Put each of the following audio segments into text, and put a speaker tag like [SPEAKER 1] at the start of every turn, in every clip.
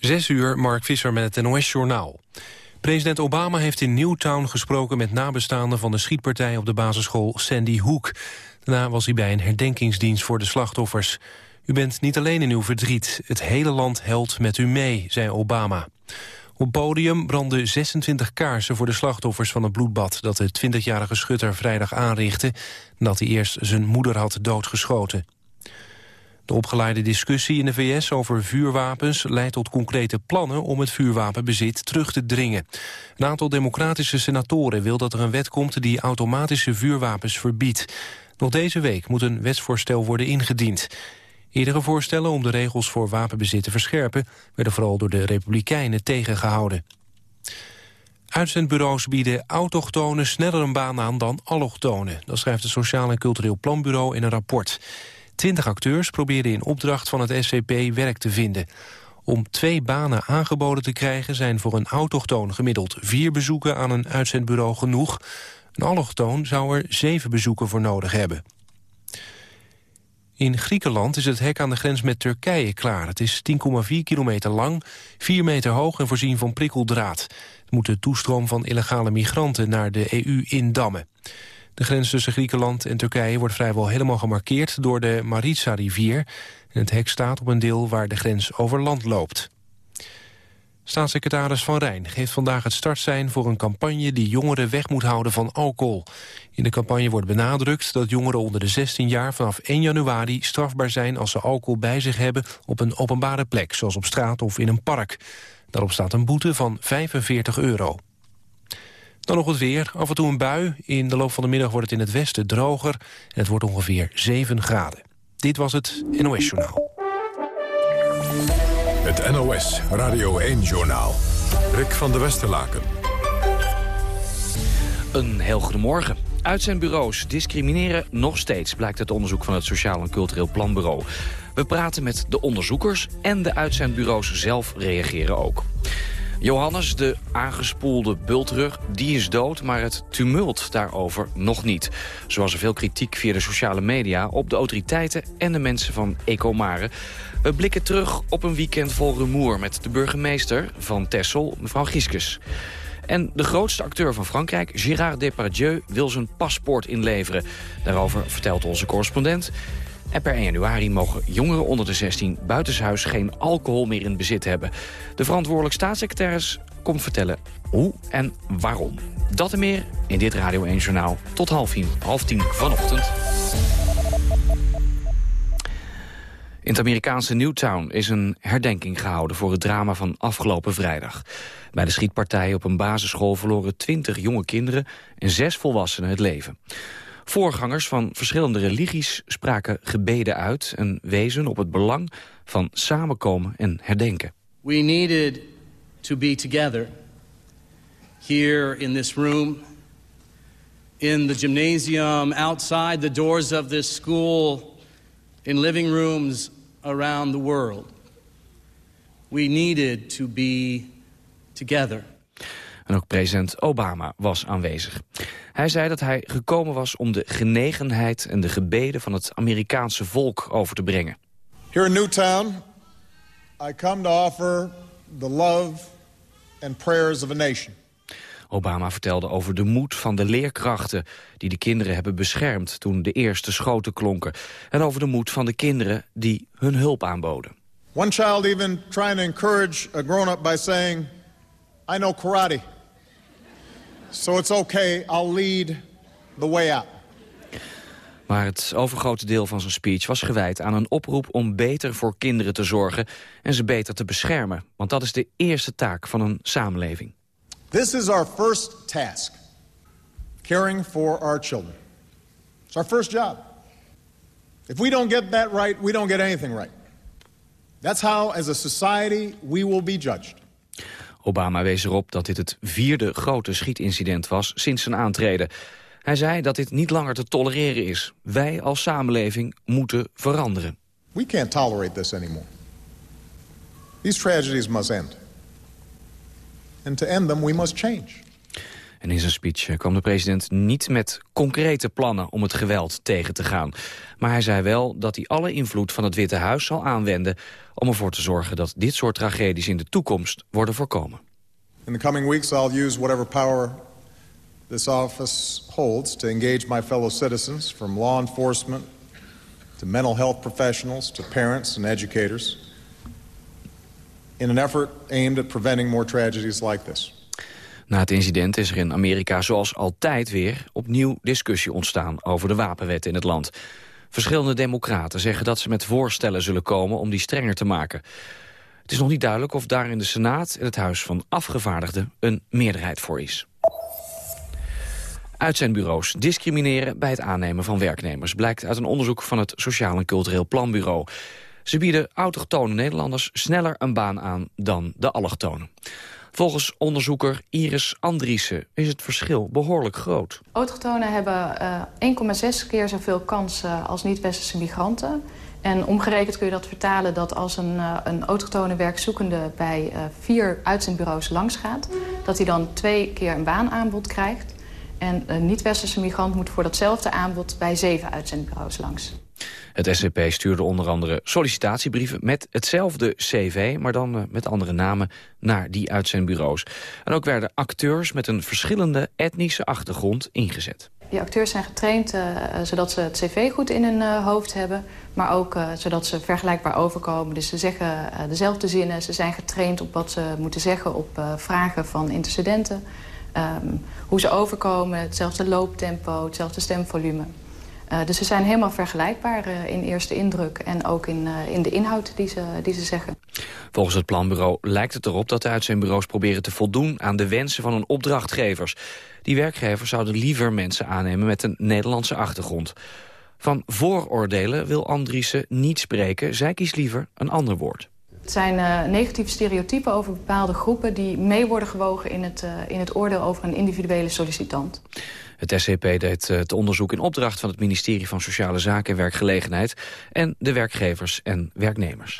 [SPEAKER 1] Zes uur, Mark Visser met het NOS-journaal. President Obama heeft in Newtown gesproken met nabestaanden van de schietpartij op de basisschool Sandy Hook. Daarna was hij bij een herdenkingsdienst voor de slachtoffers. U bent niet alleen in uw verdriet, het hele land helpt met u mee, zei Obama. Op podium brandden 26 kaarsen voor de slachtoffers van het bloedbad... dat de 20-jarige schutter vrijdag aanrichtte... nadat hij eerst zijn moeder had doodgeschoten. De opgeleide discussie in de VS over vuurwapens leidt tot concrete plannen om het vuurwapenbezit terug te dringen. Een aantal democratische senatoren wil dat er een wet komt die automatische vuurwapens verbiedt. Nog deze week moet een wetsvoorstel worden ingediend. Eerdere voorstellen om de regels voor wapenbezit te verscherpen... werden vooral door de Republikeinen tegengehouden. Uitzendbureaus bieden autochtonen sneller een baan aan dan allochtonen. Dat schrijft het Sociaal en Cultureel Planbureau in een rapport. Twintig acteurs probeerden in opdracht van het SCP werk te vinden. Om twee banen aangeboden te krijgen zijn voor een autochtoon gemiddeld vier bezoeken aan een uitzendbureau genoeg. Een allochtoon zou er zeven bezoeken voor nodig hebben. In Griekenland is het hek aan de grens met Turkije klaar. Het is 10,4 kilometer lang, 4 meter hoog en voorzien van prikkeldraad. Het moet de toestroom van illegale migranten naar de EU indammen. De grens tussen Griekenland en Turkije wordt vrijwel helemaal gemarkeerd door de Maritsa-rivier. Het hek staat op een deel waar de grens over land loopt. Staatssecretaris Van Rijn geeft vandaag het startsein voor een campagne die jongeren weg moet houden van alcohol. In de campagne wordt benadrukt dat jongeren onder de 16 jaar vanaf 1 januari strafbaar zijn als ze alcohol bij zich hebben op een openbare plek, zoals op straat of in een park. Daarop staat een boete van 45 euro. Dan nog het weer. Af en toe een bui. In de loop van de middag wordt het in het westen droger. En het wordt ongeveer 7 graden. Dit was het NOS Journaal.
[SPEAKER 2] Het NOS Radio 1-journaal. Rick van der Westerlaken.
[SPEAKER 3] Een heel goedemorgen. Uitzendbureaus discrimineren nog steeds, blijkt het onderzoek van het Sociaal en Cultureel Planbureau. We praten met de onderzoekers en de uitzendbureaus zelf reageren ook. Johannes, de aangespoelde bultrug, die is dood, maar het tumult daarover nog niet. Zo was er veel kritiek via de sociale media op de autoriteiten en de mensen van Ecomare. We blikken terug op een weekend vol rumoer met de burgemeester van Tessel, mevrouw Gieskes. En de grootste acteur van Frankrijk, Gérard Depardieu, wil zijn paspoort inleveren. Daarover vertelt onze correspondent. En per 1 januari mogen jongeren onder de 16 buitenshuis geen alcohol meer in bezit hebben. De verantwoordelijk staatssecretaris komt vertellen hoe en waarom. Dat en meer in dit Radio 1 Journaal tot half tien, half tien vanochtend. In het Amerikaanse Newtown is een herdenking gehouden voor het drama van afgelopen vrijdag. Bij de schietpartij op een basisschool verloren 20 jonge kinderen en zes volwassenen het leven. Voorgangers van verschillende religies spraken gebeden uit... en wezen op het belang van samenkomen en herdenken.
[SPEAKER 4] We needed to be together here in this room, in the gymnasium, outside the doors of this school, in living rooms around the world. We needed to be together.
[SPEAKER 3] En ook president Obama was aanwezig. Hij zei dat hij gekomen was om de genegenheid en de gebeden van het Amerikaanse volk over te brengen.
[SPEAKER 5] Here in Newtown, I come to offer the love and prayers of a nation.
[SPEAKER 3] Obama vertelde over de moed van de leerkrachten... die de kinderen hebben beschermd toen de eerste schoten klonken. En over de moed van de kinderen die hun hulp aanboden.
[SPEAKER 5] One child even trying to encourage a grown-up by saying... I know karate. So it's okay, I'll lead the way out.
[SPEAKER 3] Maar het overgrote deel van zijn speech was gewijd aan een oproep om beter voor kinderen te zorgen en ze beter te beschermen. Want dat is de eerste taak van een samenleving.
[SPEAKER 5] This is our first task. Caring for our children. It's our first job. If we don't get that right, we don't get anything right. That's how, as a society, we will be judged.
[SPEAKER 3] Obama wees erop dat dit het vierde grote schietincident was sinds zijn aantreden. Hij zei dat dit niet langer te tolereren is. Wij als samenleving moeten veranderen.
[SPEAKER 5] We can't tolerate this anymore. These tragedies must end. And to end them, we must change.
[SPEAKER 3] En in zijn speech kwam de president niet met concrete plannen om het geweld tegen te gaan. Maar hij zei wel dat hij alle invloed van het Witte Huis zal aanwenden... om ervoor te zorgen dat dit soort tragedies in de toekomst worden voorkomen.
[SPEAKER 5] In the coming weeks I'll use whatever power this office holds to engage my fellow citizens from law enforcement to mental health professionals to parents and educators in an effort aimed at preventing more tragedies like this.
[SPEAKER 3] Na het incident is er in Amerika zoals altijd weer opnieuw discussie ontstaan over de wapenwet in het land. Verschillende democraten zeggen dat ze met voorstellen zullen komen om die strenger te maken. Het is nog niet duidelijk of daar in de Senaat en het Huis van Afgevaardigden een meerderheid voor is. Uitzendbureaus discrimineren bij het aannemen van werknemers... blijkt uit een onderzoek van het Sociaal en Cultureel Planbureau. Ze bieden autochtone Nederlanders sneller een baan aan dan de allochtonen. Volgens onderzoeker Iris Andriessen is het verschil behoorlijk groot.
[SPEAKER 6] Autochtonen hebben uh, 1,6 keer zoveel kansen als niet-westerse migranten. En omgerekend kun je dat vertalen dat als een, uh, een autochtone werkzoekende... bij vier uitzendbureaus langsgaat, dat hij dan twee keer een baanaanbod krijgt. En een niet-westerse migrant moet voor datzelfde aanbod bij zeven uitzendbureaus langs.
[SPEAKER 3] Het SCP stuurde onder andere sollicitatiebrieven met hetzelfde cv... maar dan uh, met andere namen naar die uitzendbureaus. En ook werden acteurs met een verschillende etnische achtergrond ingezet.
[SPEAKER 6] Die acteurs zijn getraind uh, zodat ze het cv goed in hun hoofd hebben... maar ook zodat ze vergelijkbaar overkomen. Dus ze zeggen dezelfde zinnen, ze zijn getraind op wat ze moeten zeggen... op vragen van intercedenten... Um, hoe ze overkomen, hetzelfde looptempo, hetzelfde stemvolume. Uh, dus ze zijn helemaal vergelijkbaar uh, in eerste indruk en ook in, uh, in de inhoud die ze, die ze zeggen.
[SPEAKER 3] Volgens het planbureau lijkt het erop dat de uitzendbureaus proberen te voldoen aan de wensen van hun opdrachtgevers. Die werkgevers zouden liever mensen aannemen met een Nederlandse achtergrond. Van vooroordelen wil Andriessen niet spreken, zij kiest liever een ander woord.
[SPEAKER 6] Het zijn uh, negatieve stereotypen over bepaalde groepen... die mee worden gewogen in het, uh, in het oordeel over een individuele sollicitant.
[SPEAKER 3] Het SCP deed het onderzoek in opdracht van het ministerie van Sociale Zaken en Werkgelegenheid... en de werkgevers en werknemers.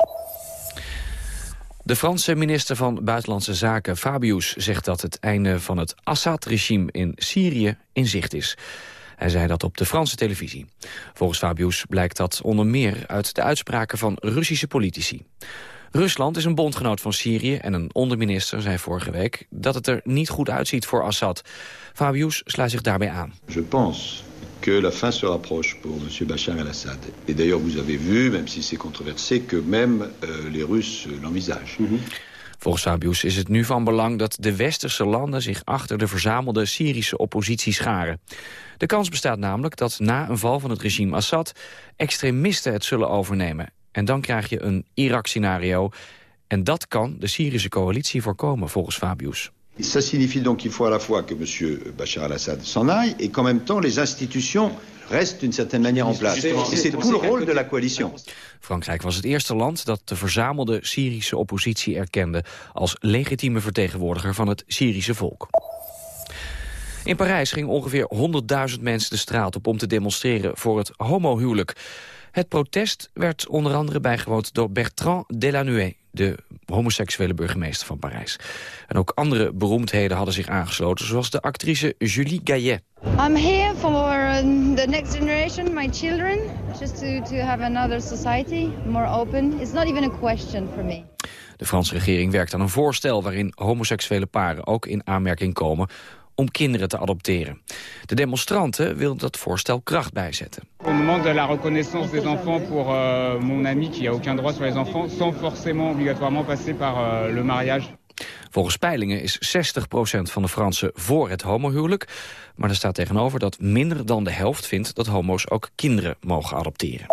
[SPEAKER 3] De Franse minister van Buitenlandse Zaken, Fabius, zegt dat het einde van het Assad-regime in Syrië in zicht is. Hij zei dat op de Franse televisie. Volgens Fabius blijkt dat onder meer uit de uitspraken van Russische politici. Rusland is een bondgenoot van Syrië en een onderminister zei vorige week dat het er niet goed uitziet voor Assad. Fabius sluit zich daarbij aan.
[SPEAKER 7] Je pense que la fin se rapproche pour M. Bachar el-Assad. Et d'ailleurs, vous avez vu, même si c'est controversé, que même euh, les Russes l'envisagent. Mm -hmm.
[SPEAKER 3] Volgens Fabius is het nu van belang dat de westerse landen zich achter de verzamelde Syrische oppositie scharen. De kans bestaat namelijk dat na een val van het regime Assad extremisten het zullen overnemen en dan krijg je een Irak-scenario. En dat kan de Syrische coalitie voorkomen, volgens Fabius.
[SPEAKER 7] Ça signifie donc qu'il faut à la fois que M. Bachar al-Assad s'en aille... et qu'en même temps les institutions restent d'une certaine manière en place. Et c'est tout le rôle de la coalition.
[SPEAKER 3] Frankrijk was het eerste land dat de verzamelde Syrische oppositie erkende... als legitieme vertegenwoordiger van het Syrische volk. In Parijs gingen ongeveer 100.000 mensen de straat op om te demonstreren voor het homohuwelijk. Het protest werd onder andere bijgewoond door Bertrand Delanoë, de homoseksuele burgemeester van Parijs. En ook andere beroemdheden hadden zich aangesloten, zoals de actrice Julie Gaillet.
[SPEAKER 8] I'm here for uh, the next generation, my children, just to, to have another society, more open. It's not even a question for me.
[SPEAKER 3] De Franse regering werkt aan een voorstel waarin homoseksuele paren ook in aanmerking komen om kinderen te adopteren. De demonstranten wilden dat voorstel kracht bijzetten.
[SPEAKER 9] Au moment de la reconnaissance des enfants pour euh, mon ami qui a aucun droit sur les enfants, sans forcément obligatoirement passer par euh, le mariage.
[SPEAKER 3] Volgens peilingen is 60% van de Fransen voor het homohuwelijk. Maar er staat tegenover dat minder dan de helft vindt dat homo's ook kinderen mogen adopteren.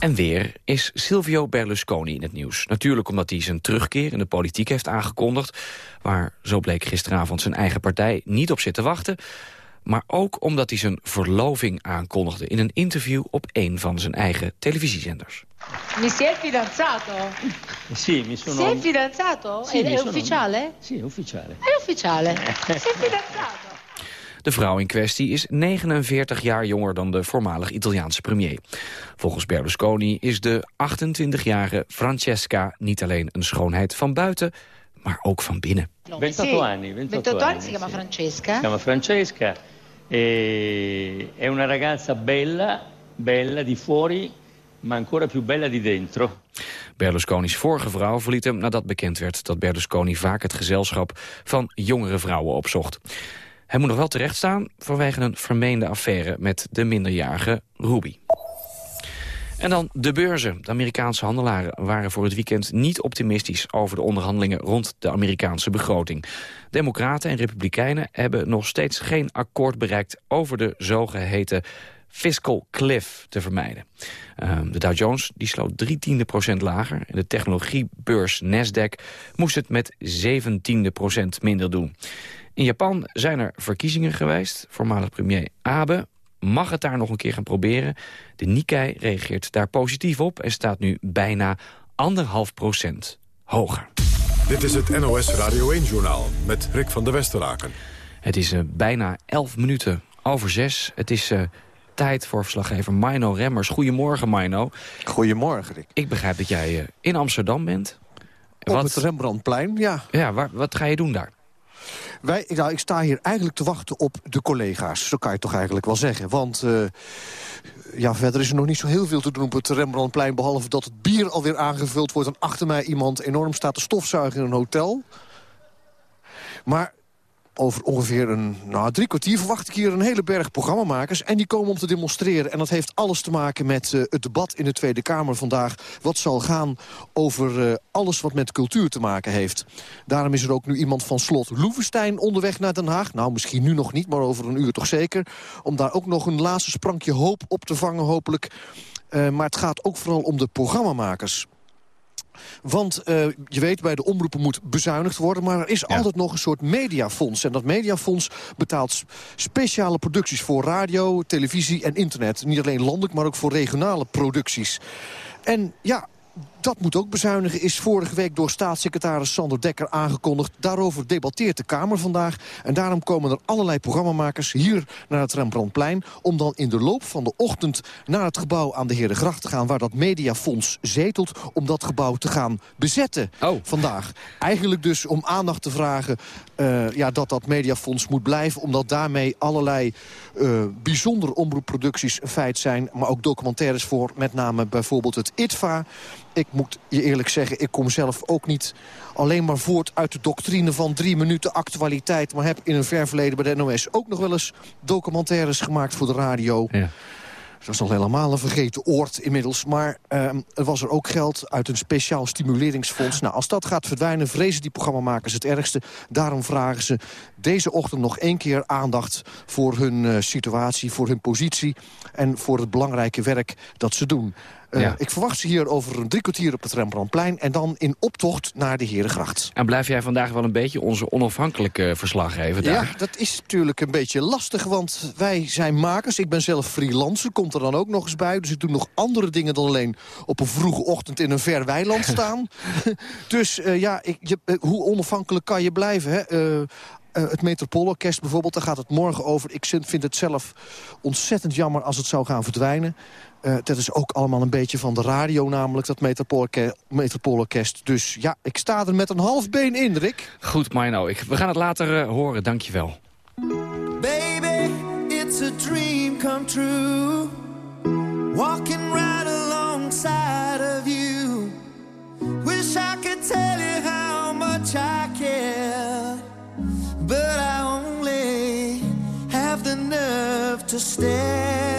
[SPEAKER 3] En weer is Silvio Berlusconi in het nieuws. Natuurlijk omdat hij zijn terugkeer in de politiek heeft aangekondigd... waar, zo bleek gisteravond, zijn eigen partij niet op zit te wachten... maar ook omdat hij zijn verloving aankondigde... in een interview op een van zijn eigen televisiezenders.
[SPEAKER 10] Mi si è fidanzato?
[SPEAKER 11] Sì, mi sono...
[SPEAKER 10] Si è fidanzato?
[SPEAKER 11] Sì,
[SPEAKER 10] è,
[SPEAKER 11] mi
[SPEAKER 10] è
[SPEAKER 11] sono-
[SPEAKER 10] ufficiale?
[SPEAKER 11] Sì, è ufficiale.
[SPEAKER 10] È ufficiale. si è fidanzato.
[SPEAKER 3] De vrouw in kwestie is 49 jaar jonger dan de voormalig Italiaanse premier. Volgens Berlusconi is de 28-jarige Francesca niet alleen een schoonheid van buiten... maar ook van binnen.
[SPEAKER 11] 28 anni, 28,
[SPEAKER 10] 28 anni si chiama. Francesca.
[SPEAKER 11] Si chiama Francesca, e è una ragazza bella, bella di fuori, ma ancora più bella di dentro.
[SPEAKER 3] Berlusconi's vorige vrouw verliet hem nadat bekend werd dat Berlusconi vaak het gezelschap van jongere vrouwen opzocht. Hij moet nog wel terechtstaan vanwege een vermeende affaire met de minderjarige Ruby. En dan de beurzen. De Amerikaanse handelaren waren voor het weekend niet optimistisch over de onderhandelingen rond de Amerikaanse begroting. Democraten en republikeinen hebben nog steeds geen akkoord bereikt over de zogeheten fiscal cliff te vermijden. Ehm, de Dow Jones die sloot drie tiende procent lager. En de technologiebeurs Nasdaq moest het met 17 procent minder doen. In Japan zijn er verkiezingen geweest. Voormalig premier Abe mag het daar nog een keer gaan proberen. De Nikkei reageert daar positief op en staat nu bijna anderhalf procent hoger.
[SPEAKER 2] Dit is het NOS Radio 1-journaal met Rick van der Westeraken.
[SPEAKER 3] Het is eh, bijna 11 minuten over zes. Het is eh, tijd voor verslaggever Mino Remmers. Goedemorgen, Mino.
[SPEAKER 12] Goedemorgen, Rick.
[SPEAKER 3] Ik begrijp dat jij eh, in Amsterdam bent.
[SPEAKER 12] Op het Rembrandtplein, ja.
[SPEAKER 3] Ja, waar, wat ga je doen daar?
[SPEAKER 12] Wij, ik sta hier eigenlijk te wachten op de collega's. Zo kan je toch eigenlijk wel zeggen. Want eh, ja, verder is er nog niet zo heel veel te doen op het Rembrandtplein... behalve dat het bier alweer aangevuld wordt... en achter mij iemand enorm staat te stofzuigen in een hotel. Maar over ongeveer een nou, drie kwartier verwacht ik hier een hele berg programmamakers. En die komen om te demonstreren. En dat heeft alles te maken met uh, het debat in de Tweede Kamer vandaag. Wat zal gaan over uh, alles wat met cultuur te maken heeft. Daarom is er ook nu iemand van slot Loevestein onderweg naar Den Haag. Nou, misschien nu nog niet, maar over een uur toch zeker. Om daar ook nog een laatste sprankje hoop op te vangen, hopelijk. Uh, maar het gaat ook vooral om de programmamakers. Want uh, je weet, bij de omroepen moet bezuinigd worden... maar er is ja. altijd nog een soort mediafonds. En dat mediafonds betaalt speciale producties voor radio, televisie en internet. Niet alleen landelijk, maar ook voor regionale producties. En ja, dat moet ook bezuinigen, is vorige week door staatssecretaris Sander Dekker aangekondigd. Daarover debatteert de Kamer vandaag. En daarom komen er allerlei programmamakers hier naar het Rembrandtplein... om dan in de loop van de ochtend naar het gebouw aan de Herengracht te gaan... waar dat mediafonds zetelt, om dat gebouw te gaan bezetten
[SPEAKER 3] oh.
[SPEAKER 12] vandaag. Eigenlijk dus om aandacht te vragen uh, ja, dat dat mediafonds moet blijven... omdat daarmee allerlei uh, bijzondere omroepproducties een feit zijn... maar ook documentaires voor met name bijvoorbeeld het ITVA... Ik moet je eerlijk zeggen, ik kom zelf ook niet alleen maar voort uit de doctrine van drie minuten actualiteit... maar heb in een ver verleden bij de NOS ook nog wel eens documentaires gemaakt voor de radio...
[SPEAKER 3] Ja.
[SPEAKER 12] Dat is nog helemaal een vergeten oord inmiddels. Maar uh, er was er ook geld uit een speciaal stimuleringsfonds. Nou, als dat gaat verdwijnen, vrezen die programmamakers het ergste. Daarom vragen ze deze ochtend nog één keer aandacht... voor hun uh, situatie, voor hun positie... en voor het belangrijke werk dat ze doen. Uh, ja. Ik verwacht ze hier over een drie kwartier op het Rembrandtplein... en dan in optocht naar de Herengracht.
[SPEAKER 3] En blijf jij vandaag wel een beetje onze onafhankelijke verslaggever daar?
[SPEAKER 12] Ja, dat is natuurlijk een beetje lastig, want wij zijn makers. Ik ben zelf freelancer, komt er dan ook nog eens bij. Dus ik doe nog andere dingen dan alleen op een vroege ochtend... in een ver weiland staan. dus uh, ja, ik, je, hoe onafhankelijk kan je blijven, hè? Uh, Uh, het Metropoolorkest bijvoorbeeld, daar gaat het morgen over. Ik vind het zelf ontzettend jammer als het zou gaan verdwijnen. Uh, dat is ook allemaal een beetje van de radio namelijk, dat Metropoolorkest. Metropoolorkest. Dus ja, ik sta er met een half been in, Rick.
[SPEAKER 3] Goed, Mino. Ik, we gaan het later uh, horen. Dank je wel.
[SPEAKER 13] Baby, it's a dream come true. To stare.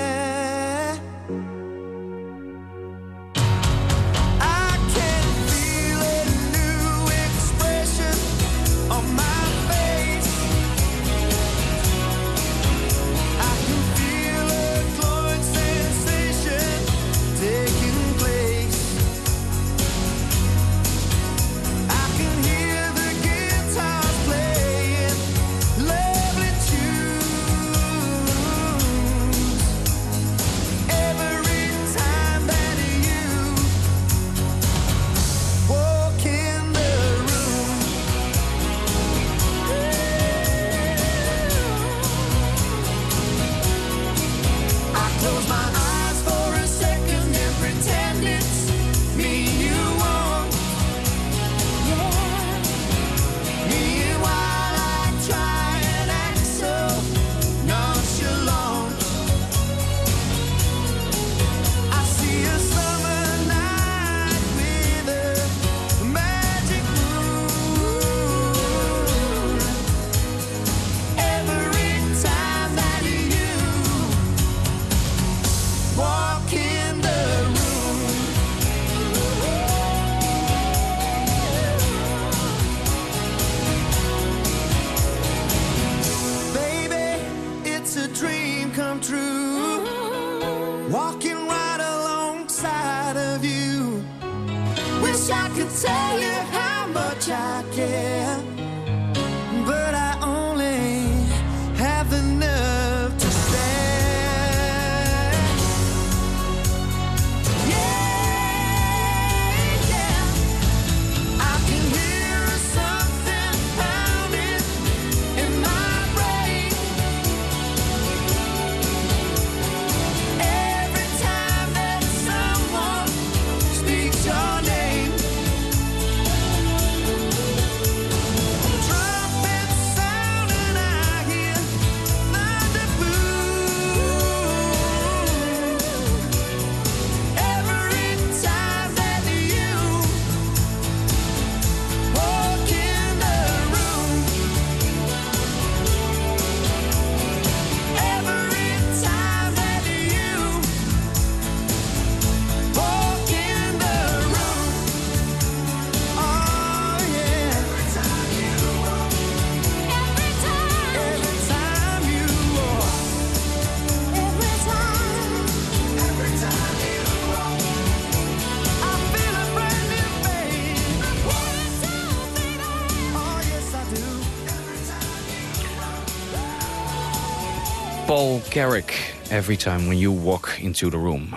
[SPEAKER 3] Carrick, Every Time When You Walk Into The Room.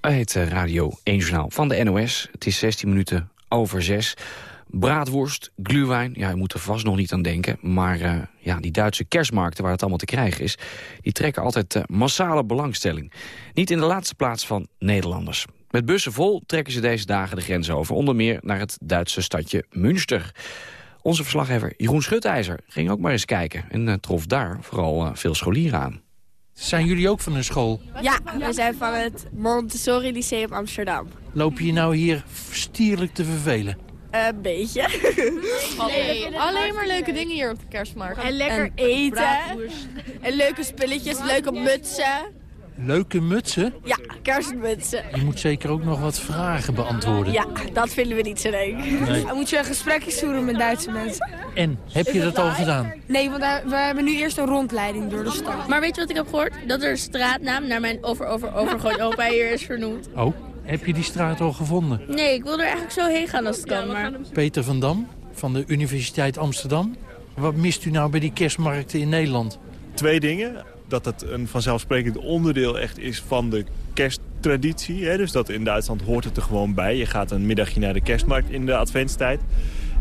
[SPEAKER 3] Het eh, Radio 1 Journaal van de NOS. Het is 16 minuten over 6. Braadworst, gluwijn, ja, je moet er vast nog niet aan denken. Maar eh, ja, die Duitse kerstmarkten waar het allemaal te krijgen is... die trekken altijd eh, massale belangstelling. Niet in de laatste plaats van Nederlanders. Met bussen vol trekken ze deze dagen de grens over. Onder meer naar het Duitse stadje Münster. Onze verslaggever Jeroen Schutijzer ging ook maar eens kijken... en trof daar vooral veel scholieren aan.
[SPEAKER 14] Zijn jullie ook van een school?
[SPEAKER 15] Ja, we zijn van het Montessori Lyceum Amsterdam.
[SPEAKER 14] Loop je nou hier stierlijk te vervelen?
[SPEAKER 15] Een beetje.
[SPEAKER 16] Nee, alleen maar leuke dingen hier op de kerstmarkt.
[SPEAKER 15] En lekker eten. En leuke spulletjes, leuke mutsen.
[SPEAKER 14] Leuke mutsen?
[SPEAKER 15] Ja, kerstmutsen.
[SPEAKER 14] Je moet zeker ook nog wat vragen beantwoorden.
[SPEAKER 15] Ja, dat vinden we niet zo leuk.
[SPEAKER 14] Nee.
[SPEAKER 16] Dan moet je een gesprekje voeren met Duitse mensen.
[SPEAKER 14] En, heb je dat al gedaan?
[SPEAKER 16] Nee, want we hebben nu eerst een rondleiding door de stad.
[SPEAKER 17] Maar weet je wat ik heb gehoord? Dat er een straatnaam naar mijn over over overgroot opa hier is vernoemd.
[SPEAKER 14] Oh, heb je die straat al gevonden?
[SPEAKER 17] Nee, ik wil er eigenlijk zo heen gaan als het kan, maar...
[SPEAKER 14] Peter van Dam van de Universiteit Amsterdam. Wat mist u nou bij die kerstmarkten in Nederland?
[SPEAKER 18] Twee dingen. Dat het een vanzelfsprekend onderdeel echt is van de kersttraditie. Hè? Dus dat in Duitsland hoort het er gewoon bij. Je gaat een middagje naar de kerstmarkt in de adventstijd.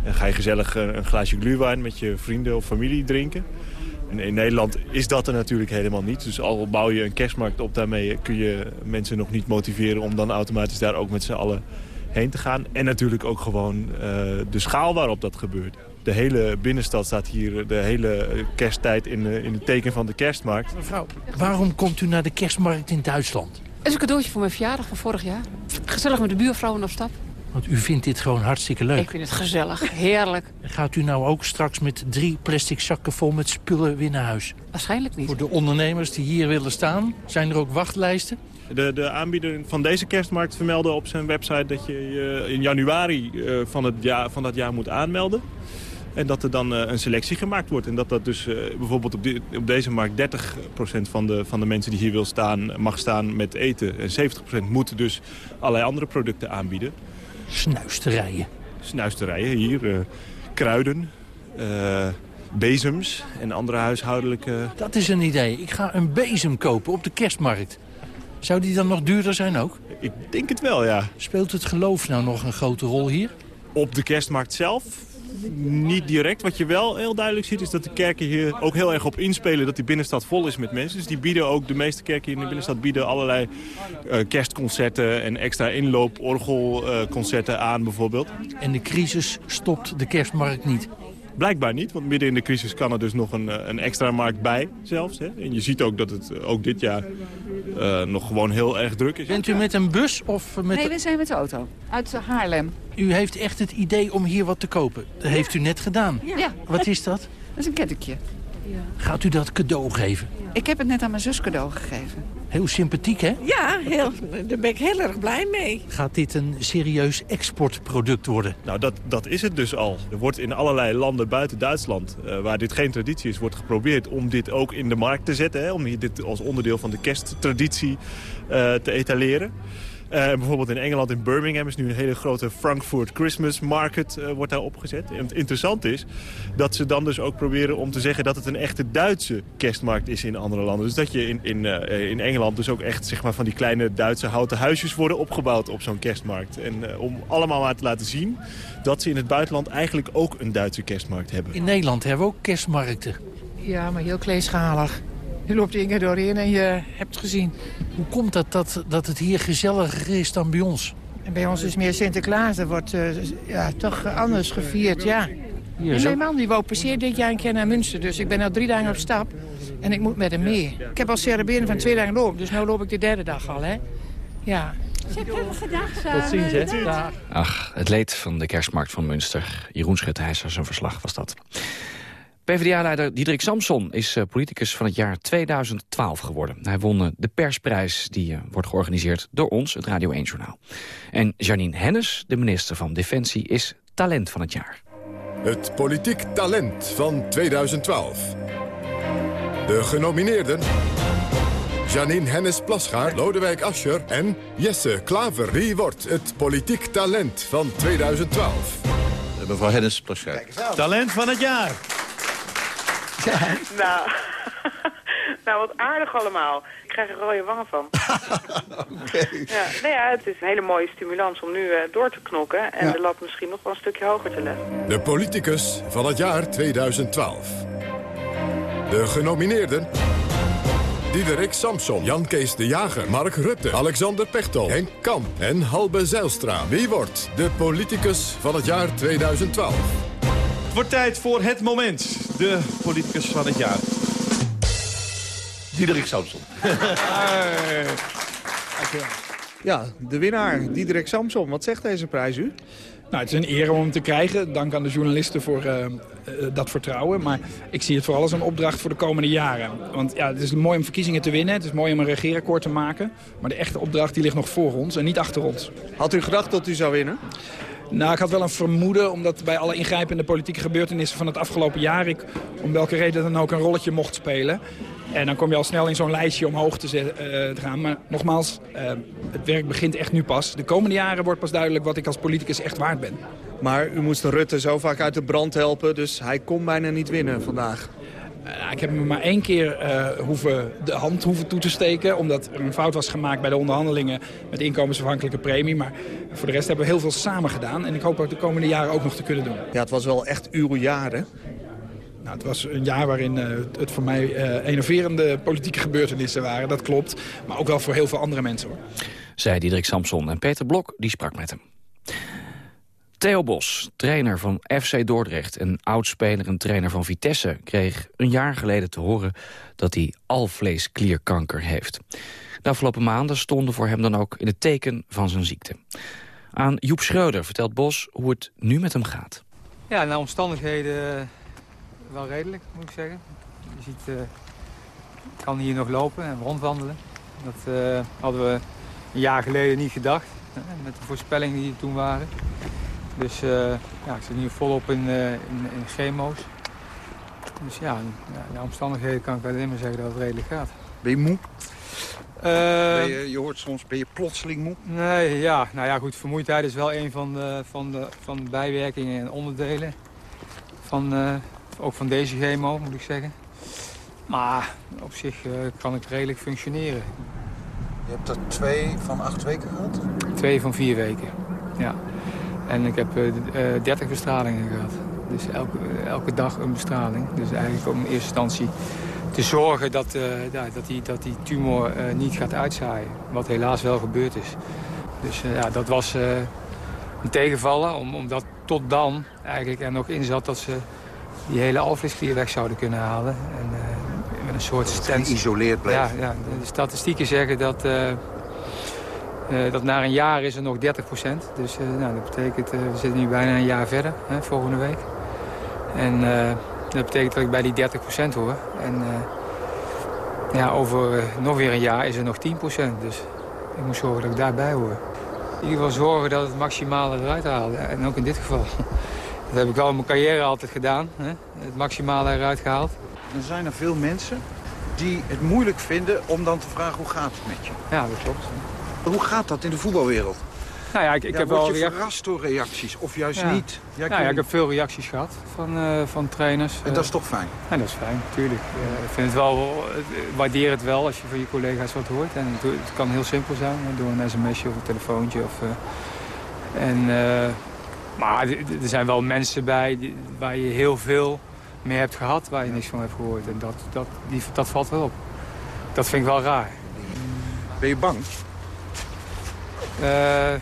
[SPEAKER 18] En ga je gezellig een een glaasje glühwein met je vrienden of familie drinken. En in Nederland is dat er natuurlijk helemaal niet. Dus al bouw je een kerstmarkt op daarmee... kun je mensen nog niet motiveren om dan automatisch daar ook met z'n allen heen te gaan. En natuurlijk ook gewoon eh, de schaal waarop dat gebeurt. De hele binnenstad staat hier de hele kersttijd in, in het teken van de kerstmarkt.
[SPEAKER 14] Mevrouw, waarom komt u naar de kerstmarkt in Duitsland?
[SPEAKER 19] Dat is een cadeautje voor mijn verjaardag van vorig jaar. Gezellig met de buurvrouwen op stap.
[SPEAKER 14] Want u vindt dit gewoon hartstikke leuk.
[SPEAKER 19] Ik vind het gezellig, heerlijk.
[SPEAKER 14] Gaat u nou ook straks met drie plastic zakken vol met spullen weer naar huis?
[SPEAKER 19] Waarschijnlijk niet.
[SPEAKER 14] Voor de ondernemers die hier willen staan, zijn er ook wachtlijsten?
[SPEAKER 18] De, de aanbieder van deze kerstmarkt vermeldde op zijn website dat je je in januari eh, van, het jaar, van dat jaar moet aanmelden. En dat er dan eh, een selectie gemaakt wordt. En dat dat dus eh, bijvoorbeeld op, op deze markt 30% van de, van de mensen die hier wil staan, mag staan met eten. En 70% moet dus allerlei andere producten aanbieden.
[SPEAKER 14] Snuisterijen.
[SPEAKER 18] Snuisterijen hier, eh, kruiden, bezems en andere huishoudelijke...
[SPEAKER 14] Dat is een idee. Ik ga een bezem kopen op de kerstmarkt. Zou die dan nog duurder zijn ook?
[SPEAKER 18] Ik denk het wel, ja.
[SPEAKER 14] Speelt het geloof nou nog een grote rol hier?
[SPEAKER 18] Op de kerstmarkt zelf niet direct. Wat je wel heel duidelijk ziet is dat de kerken hier ook heel erg op inspelen dat die binnenstad vol is met mensen. Dus die bieden ook, de meeste kerken hier in de binnenstad bieden allerlei eh, kerstconcerten en extra inloop orgelconcerten aan bijvoorbeeld.
[SPEAKER 14] En de crisis stopt de kerstmarkt niet.
[SPEAKER 18] Blijkbaar niet, want midden in de crisis kan er dus nog een, eh, een extra markt bij zelfs. Hè. En je ziet ook dat het eh, ook dit jaar eh, nog gewoon heel erg druk is.
[SPEAKER 14] Bent u met een bus of met...
[SPEAKER 20] Nee, we zijn met de auto. Uit Haarlem.
[SPEAKER 14] U heeft echt het idee om hier wat te kopen. Dat heeft u net gedaan.
[SPEAKER 20] Ja.
[SPEAKER 14] Wat is dat?
[SPEAKER 20] Dat is een kettingje.
[SPEAKER 14] Gaat u dat cadeau geven?
[SPEAKER 20] Ik heb het net aan mijn zus cadeau gegeven.
[SPEAKER 14] Heel sympathiek, hè?
[SPEAKER 21] Ja, heel, daar ben ik heel erg blij mee.
[SPEAKER 14] Gaat dit een serieus exportproduct worden?
[SPEAKER 18] Nou, dat, dat is het dus al. Er wordt in allerlei landen buiten Duitsland, eh, waar dit geen traditie is, wordt geprobeerd om dit ook in de markt te zetten. Hè, om hier dit als onderdeel van de kersttraditie eh, te etaleren. Eh, bijvoorbeeld in Engeland, in Birmingham, is nu een hele grote Frankfurt Christmas Market eh, wordt daar opgezet. En het interessante is dat ze dan dus ook proberen om te zeggen dat het een echte Duitse kerstmarkt is in andere landen. Dus dat je in, in, eh, in Engeland dus ook echt zeg maar, van die kleine Duitse houten huisjes worden opgebouwd op zo'n kerstmarkt. En om allemaal maar te laten zien dat ze in het buitenland eigenlijk ook een Duitse kerstmarkt hebben.
[SPEAKER 14] In Nederland hebben we ook kerstmarkten.
[SPEAKER 19] Ja, maar heel kleinschalig. Je loopt dingen doorheen en je hebt het gezien.
[SPEAKER 14] Hoe komt dat, dat dat het hier gezelliger is dan bij ons?
[SPEAKER 19] En bij ons is meer Sinterklaas. Er wordt eh, ja, toch anders gevierd, ja. En mijn man die wou passeer dit jaar een keer naar Münster. Dus ik ben al drie dagen op stap. En ik moet met hem mee. Ik heb al cereberen van twee dagen lopen. Dus nu loop ik de derde dag al, hè. Ja.
[SPEAKER 14] Tot ziens, hè. Dag.
[SPEAKER 3] Ach, het leed van de kerstmarkt van Münster. Jeroen Schutijzer, zijn verslag was dat. PvdA-leider Diederik Samson is eh, politicus van het jaar 2012 geworden. Hij won eh, de persprijs die eh, wordt georganiseerd door ons, het Radio 1-journaal. En Janine Hennis, de minister van Defensie, is talent van het jaar.
[SPEAKER 2] Het politiek talent van 2012. De genomineerden... Janine Hennis-Plasgaard, Lodewijk Asscher en Jesse Klaver. Wie wordt het politiek talent van 2012?
[SPEAKER 22] Mevrouw Hennis Plasgaard. Talent van het jaar.
[SPEAKER 23] Nou, nou, wat aardig allemaal. Ik krijg er rode wangen van. ja, nou ja, het is een hele mooie stimulans om nu eh, door te knokken... en
[SPEAKER 2] Ja.
[SPEAKER 23] de lat misschien nog wel een stukje hoger te leggen.
[SPEAKER 2] De politicus van het jaar 2012. De genomineerden... Diederik Samson, Jan Kees de Jager, Mark Rutte, Alexander Pechtold, Henk Kamp en Halbe Zijlstra. Wie wordt de politicus van het jaar 2012?
[SPEAKER 22] Het wordt tijd voor het moment. De politicus van het jaar. Diederik Samson.
[SPEAKER 24] Ja, de winnaar, Diederik Samson. Wat zegt deze prijs u?
[SPEAKER 25] Nou, het is een eer om hem te krijgen. Dank aan de journalisten voor eh, eh, dat vertrouwen. Maar ik zie het vooral als een opdracht voor de komende jaren. Want ja, het is mooi om verkiezingen te winnen. Het is mooi om een regeerakkoord te maken. Maar de echte opdracht die ligt nog voor ons en niet achter ons.
[SPEAKER 24] Had u gedacht dat u zou winnen?
[SPEAKER 25] Nou, ik had wel een vermoeden, omdat bij alle ingrijpende politieke gebeurtenissen van het afgelopen jaar... ik om welke reden dan ook een rolletje mocht spelen. En dan kom je al snel in zo'n lijstje omhoog te, eh, gaan. Maar nogmaals, eh, het werk begint echt nu pas. De komende jaren wordt pas duidelijk wat ik als politicus echt waard ben.
[SPEAKER 24] Maar u moest Rutte zo vaak uit de brand helpen, dus hij kon bijna niet winnen vandaag.
[SPEAKER 25] Nou, ik heb me maar één keer eh, hoeven, de hand hoeven toe te steken... omdat er een fout was gemaakt bij de onderhandelingen met inkomensafhankelijke premie. Maar voor de rest hebben we heel veel samen gedaan. En ik hoop ook de komende jaren ook nog te kunnen doen.
[SPEAKER 24] Ja, het was wel echt hè?
[SPEAKER 25] Nou, het was een jaar waarin eh, het voor mij eh enerverende politieke gebeurtenissen waren. Dat klopt. Maar ook wel voor heel veel andere mensen, hoor.
[SPEAKER 3] Zei Diederik Samson en Peter Blok die sprak met hem. Theo Bos, trainer van FC Dordrecht en oudspeler en trainer van Vitesse... kreeg een jaar geleden te horen dat hij alvleesklierkanker heeft. De afgelopen maanden stonden voor hem dan ook in het teken van zijn ziekte. Aan Joep Schreuder vertelt Bos hoe het nu met hem gaat.
[SPEAKER 26] Ja, naar omstandigheden eh, wel redelijk, moet ik zeggen. Je ziet, eh, ik kan hier nog lopen en rondwandelen. Dat eh, hadden we een jaar geleden niet gedacht, hè, met de voorspellingen die er toen waren. Dus eh, ja, ik zit nu volop in, eh, in, in chemo's. Dus ja, naar omstandigheden kan ik alleen maar zeggen dat het redelijk gaat.
[SPEAKER 24] Ben je moe?
[SPEAKER 26] Eh,
[SPEAKER 24] Ben je, je hoort soms, ben je plotseling moe?
[SPEAKER 26] Nee, ja, nou ja, goed, vermoeidheid is wel een van de, van de, van de bijwerkingen en onderdelen. Van, ook van deze chemo, moet ik zeggen. Maar op zich kan ik redelijk functioneren.
[SPEAKER 24] Je hebt er twee van acht weken gehad?
[SPEAKER 26] Twee van vier weken, ja. En ik heb eh, eh, 30 bestralingen gehad. Dus elke, elke dag een bestraling. Dus eigenlijk om in eerste instantie te zorgen dat, eh, ja, dat, die, dat die tumor eh, niet gaat uitzaaien. Wat helaas wel gebeurd is. Dus eh, ja, dat was eh, een tegenvallen, om- omdat tot dan eigenlijk er nog in zat dat ze die hele alvleesklier weg zouden kunnen halen. En, eh, met een soort stent.
[SPEAKER 24] geïsoleerd bleef.
[SPEAKER 26] Ja, ja, de statistieken zeggen dat, eh, dat na een jaar is er nog 30 procent. Dus eh, nou, dat betekent, eh, we zitten nu bijna een jaar verder, hè, volgende week. En dat betekent dat ik bij die 30 procent hoor. En ja, over nog weer een jaar is er nog 10 procent. Dus ik moet zorgen dat ik daarbij hoor. In ieder geval zorgen dat het maximale eruit haalde. En ook in dit geval. Dat heb ik wel in mijn carrière altijd gedaan. Hè? Het maximale eruit gehaald.
[SPEAKER 24] Er zijn er veel mensen die het moeilijk vinden om dan te vragen hoe gaat het met je.
[SPEAKER 26] Ja, dat klopt.
[SPEAKER 27] Hoe gaat dat in de voetbalwereld?
[SPEAKER 26] Nou ja, ik, ik
[SPEAKER 27] Ja,
[SPEAKER 26] heb
[SPEAKER 27] word
[SPEAKER 26] wel...
[SPEAKER 27] je verrast door reacties of juist
[SPEAKER 26] Ja.
[SPEAKER 27] niet? Jij
[SPEAKER 26] nou ja, ik heb veel reacties gehad van, eh, van trainers.
[SPEAKER 27] En dat is toch fijn?
[SPEAKER 26] Ja, dat is fijn, natuurlijk. ik vind het wel, ik waardeer het wel als je van je collega's wat hoort. En het, het kan heel simpel zijn, door een sms'je of een telefoontje. Of, eh, en, eh, maar er zijn wel mensen bij die- waar je heel veel mee hebt gehad, waar je niks van hebt gehoord. En dat, dat, die, dat valt wel op. Dat vind ik wel raar.
[SPEAKER 27] Ben je bang?
[SPEAKER 26] Eh,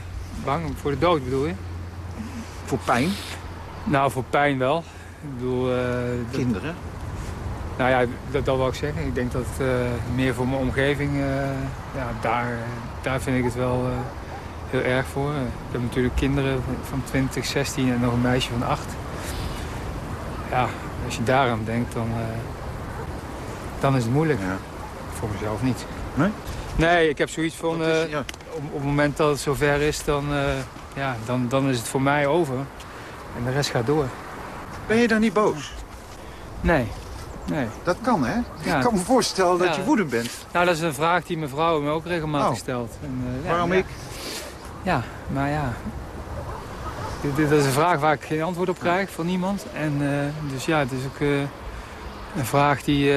[SPEAKER 26] bang voor de dood bedoel je?
[SPEAKER 27] Voor pijn?
[SPEAKER 26] Nou, voor pijn wel. Ik bedoel... eh, dat-
[SPEAKER 27] Kinderen?
[SPEAKER 26] Nou ja, dat, dat wil ik zeggen. Ik denk dat eh, meer voor mijn omgeving, ja, daar, daar vind ik het wel heel erg voor. Ik heb natuurlijk kinderen van, van 20, 16 en nog een meisje van 8. Ja, als je daaraan denkt, dan, dan is het moeilijk. Voor mezelf niet.
[SPEAKER 27] Nee?
[SPEAKER 26] Nee, ik heb zoiets van, op, op het moment dat het zover is, dan, eh, ja, dan, dan is het voor mij over. En de rest gaat door.
[SPEAKER 27] Ben je dan niet boos?
[SPEAKER 26] Nee. Nee.
[SPEAKER 27] Dat kan, hè?
[SPEAKER 26] Ja.
[SPEAKER 27] Ik kan me voorstellen dat
[SPEAKER 26] Ja.
[SPEAKER 27] je woedend bent.
[SPEAKER 26] Nou, dat is een vraag die mijn vrouw me ook regelmatig
[SPEAKER 27] Oh.
[SPEAKER 26] stelt. En, eh,
[SPEAKER 27] Waarom
[SPEAKER 26] ja.
[SPEAKER 27] ik?
[SPEAKER 26] Ja, maar ja. Dit, dit is een vraag waar ik geen antwoord op krijg van niemand. En eh, dus ja, het is ook een vraag die,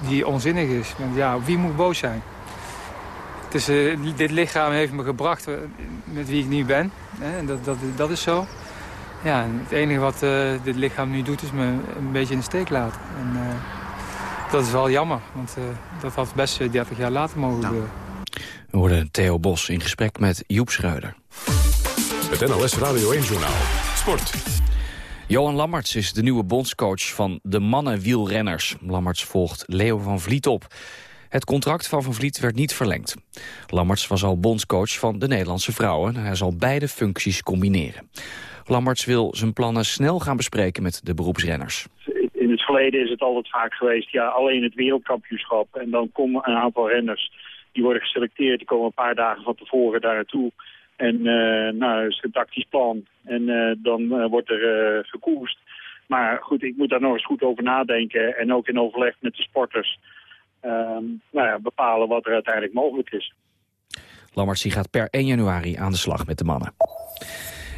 [SPEAKER 26] die onzinnig is. Want ja, wie moet boos zijn? Is, eh, dit lichaam heeft me gebracht eh, met wie ik nu ben. Hè? En dat, dat, dat is zo. Ja, en het enige wat eh, dit lichaam nu doet is me een beetje in de steek laten. En, eh, dat is wel jammer, want eh, dat had best eh, 30 jaar later mogen gebeuren.
[SPEAKER 3] We hoorden Theo Bos in gesprek met Joep Schreuder.
[SPEAKER 2] Het NLS Radio 1-journaal. Sport.
[SPEAKER 3] Johan Lammerts is de nieuwe bondscoach van de mannenwielrenners. Lammerts volgt Leo van Vliet op. Het contract van Van Vliet werd niet verlengd. Lammerts was al bondscoach van de Nederlandse vrouwen. Hij zal beide functies combineren. Lammerts wil zijn plannen snel gaan bespreken met de beroepsrenners.
[SPEAKER 28] in het verleden is het altijd vaak geweest, ja, alleen het wereldkampioenschap. En dan komen een aantal renners, die worden geselecteerd, die komen een paar dagen van tevoren daar naartoe. En eh nou, is een tactisch plan. En eh, dan eh, wordt er gekoerst. Maar goed, ik moet daar nog eens goed over nadenken. En ook in overleg met de sporters nou ja, bepalen wat er uiteindelijk mogelijk is.
[SPEAKER 3] Lammerts die gaat per 1 januari aan de slag met de mannen.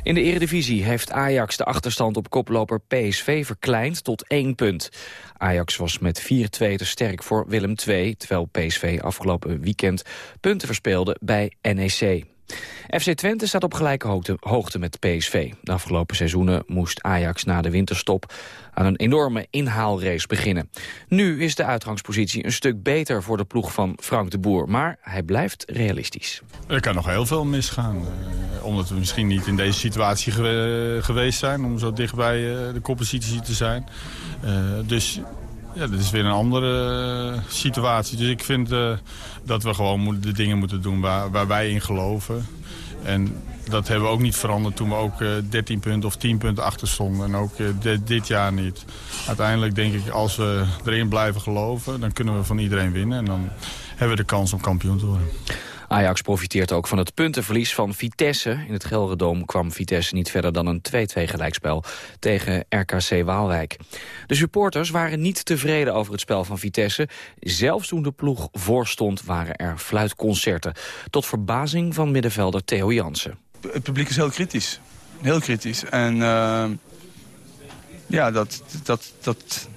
[SPEAKER 3] In de Eredivisie heeft Ajax de achterstand op koploper PSV verkleind tot één punt. Ajax was met 4-2 te sterk voor Willem II, terwijl PSV afgelopen weekend punten verspeelde bij NEC. FC Twente staat op gelijke hoogte, met PSV. De afgelopen seizoenen moest Ajax na de winterstop aan een enorme inhaalrace beginnen. Nu is de uitgangspositie een stuk beter voor de ploeg van Frank de Boer, maar hij blijft realistisch.
[SPEAKER 29] Er kan nog heel veel misgaan. eh, omdat we misschien niet in deze situatie gewe- geweest zijn. Om zo dichtbij eh, de koppositie te zijn. Eh, dus ja, dit is weer een andere eh, situatie. Dus ik vind eh, dat we gewoon de dingen moeten doen waar, waar wij in geloven. En dat hebben we ook niet veranderd toen we ook eh, 13 punten of 10 punten achter stonden. En ook eh, dit jaar niet. Uiteindelijk denk ik, als we erin blijven geloven... dan kunnen we van iedereen winnen. En dan hebben we de kans om kampioen te worden.
[SPEAKER 3] Ajax profiteert ook van het puntenverlies van Vitesse. In het Gelredome kwam Vitesse niet verder dan een 2-2 gelijkspel tegen RKC Waalwijk. De supporters waren niet tevreden over het spel van Vitesse. Zelfs toen de ploeg voorstond waren er fluitconcerten. Tot verbazing van middenvelder Theo Jansen.
[SPEAKER 30] Het publiek is heel kritisch. Heel kritisch. En eh, ja, dat... dat, dat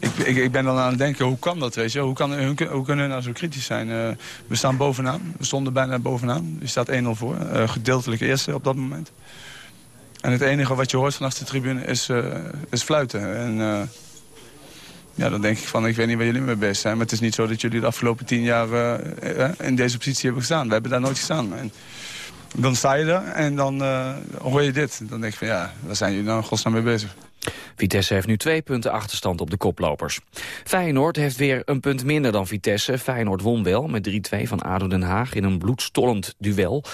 [SPEAKER 30] ik, ik, ik ben dan aan het denken, hoe kan dat, weet je? Hoe, kan, hoe, hoe kunnen hun nou zo kritisch zijn? Eh, we staan bovenaan. We stonden bijna bovenaan. Er staat 1-0 voor. Eh, gedeeltelijk eerste op dat moment. En het enige wat je hoort vanaf de tribune is, eh, is fluiten. En ja, dan denk ik van, ik weet niet waar jullie mee bezig zijn. Maar het is niet zo dat jullie de afgelopen tien jaar in deze positie hebben gestaan. We hebben daar nooit gestaan. En dan sta je er en dan hoor je dit. Dan denk ik van, ja, waar zijn jullie nou godsnaam mee bezig?
[SPEAKER 3] Vitesse heeft nu twee punten achterstand op de koplopers. Feyenoord heeft weer een punt minder dan Vitesse. Feyenoord won wel met 3-2 van ADO Den Haag in een bloedstollend duel.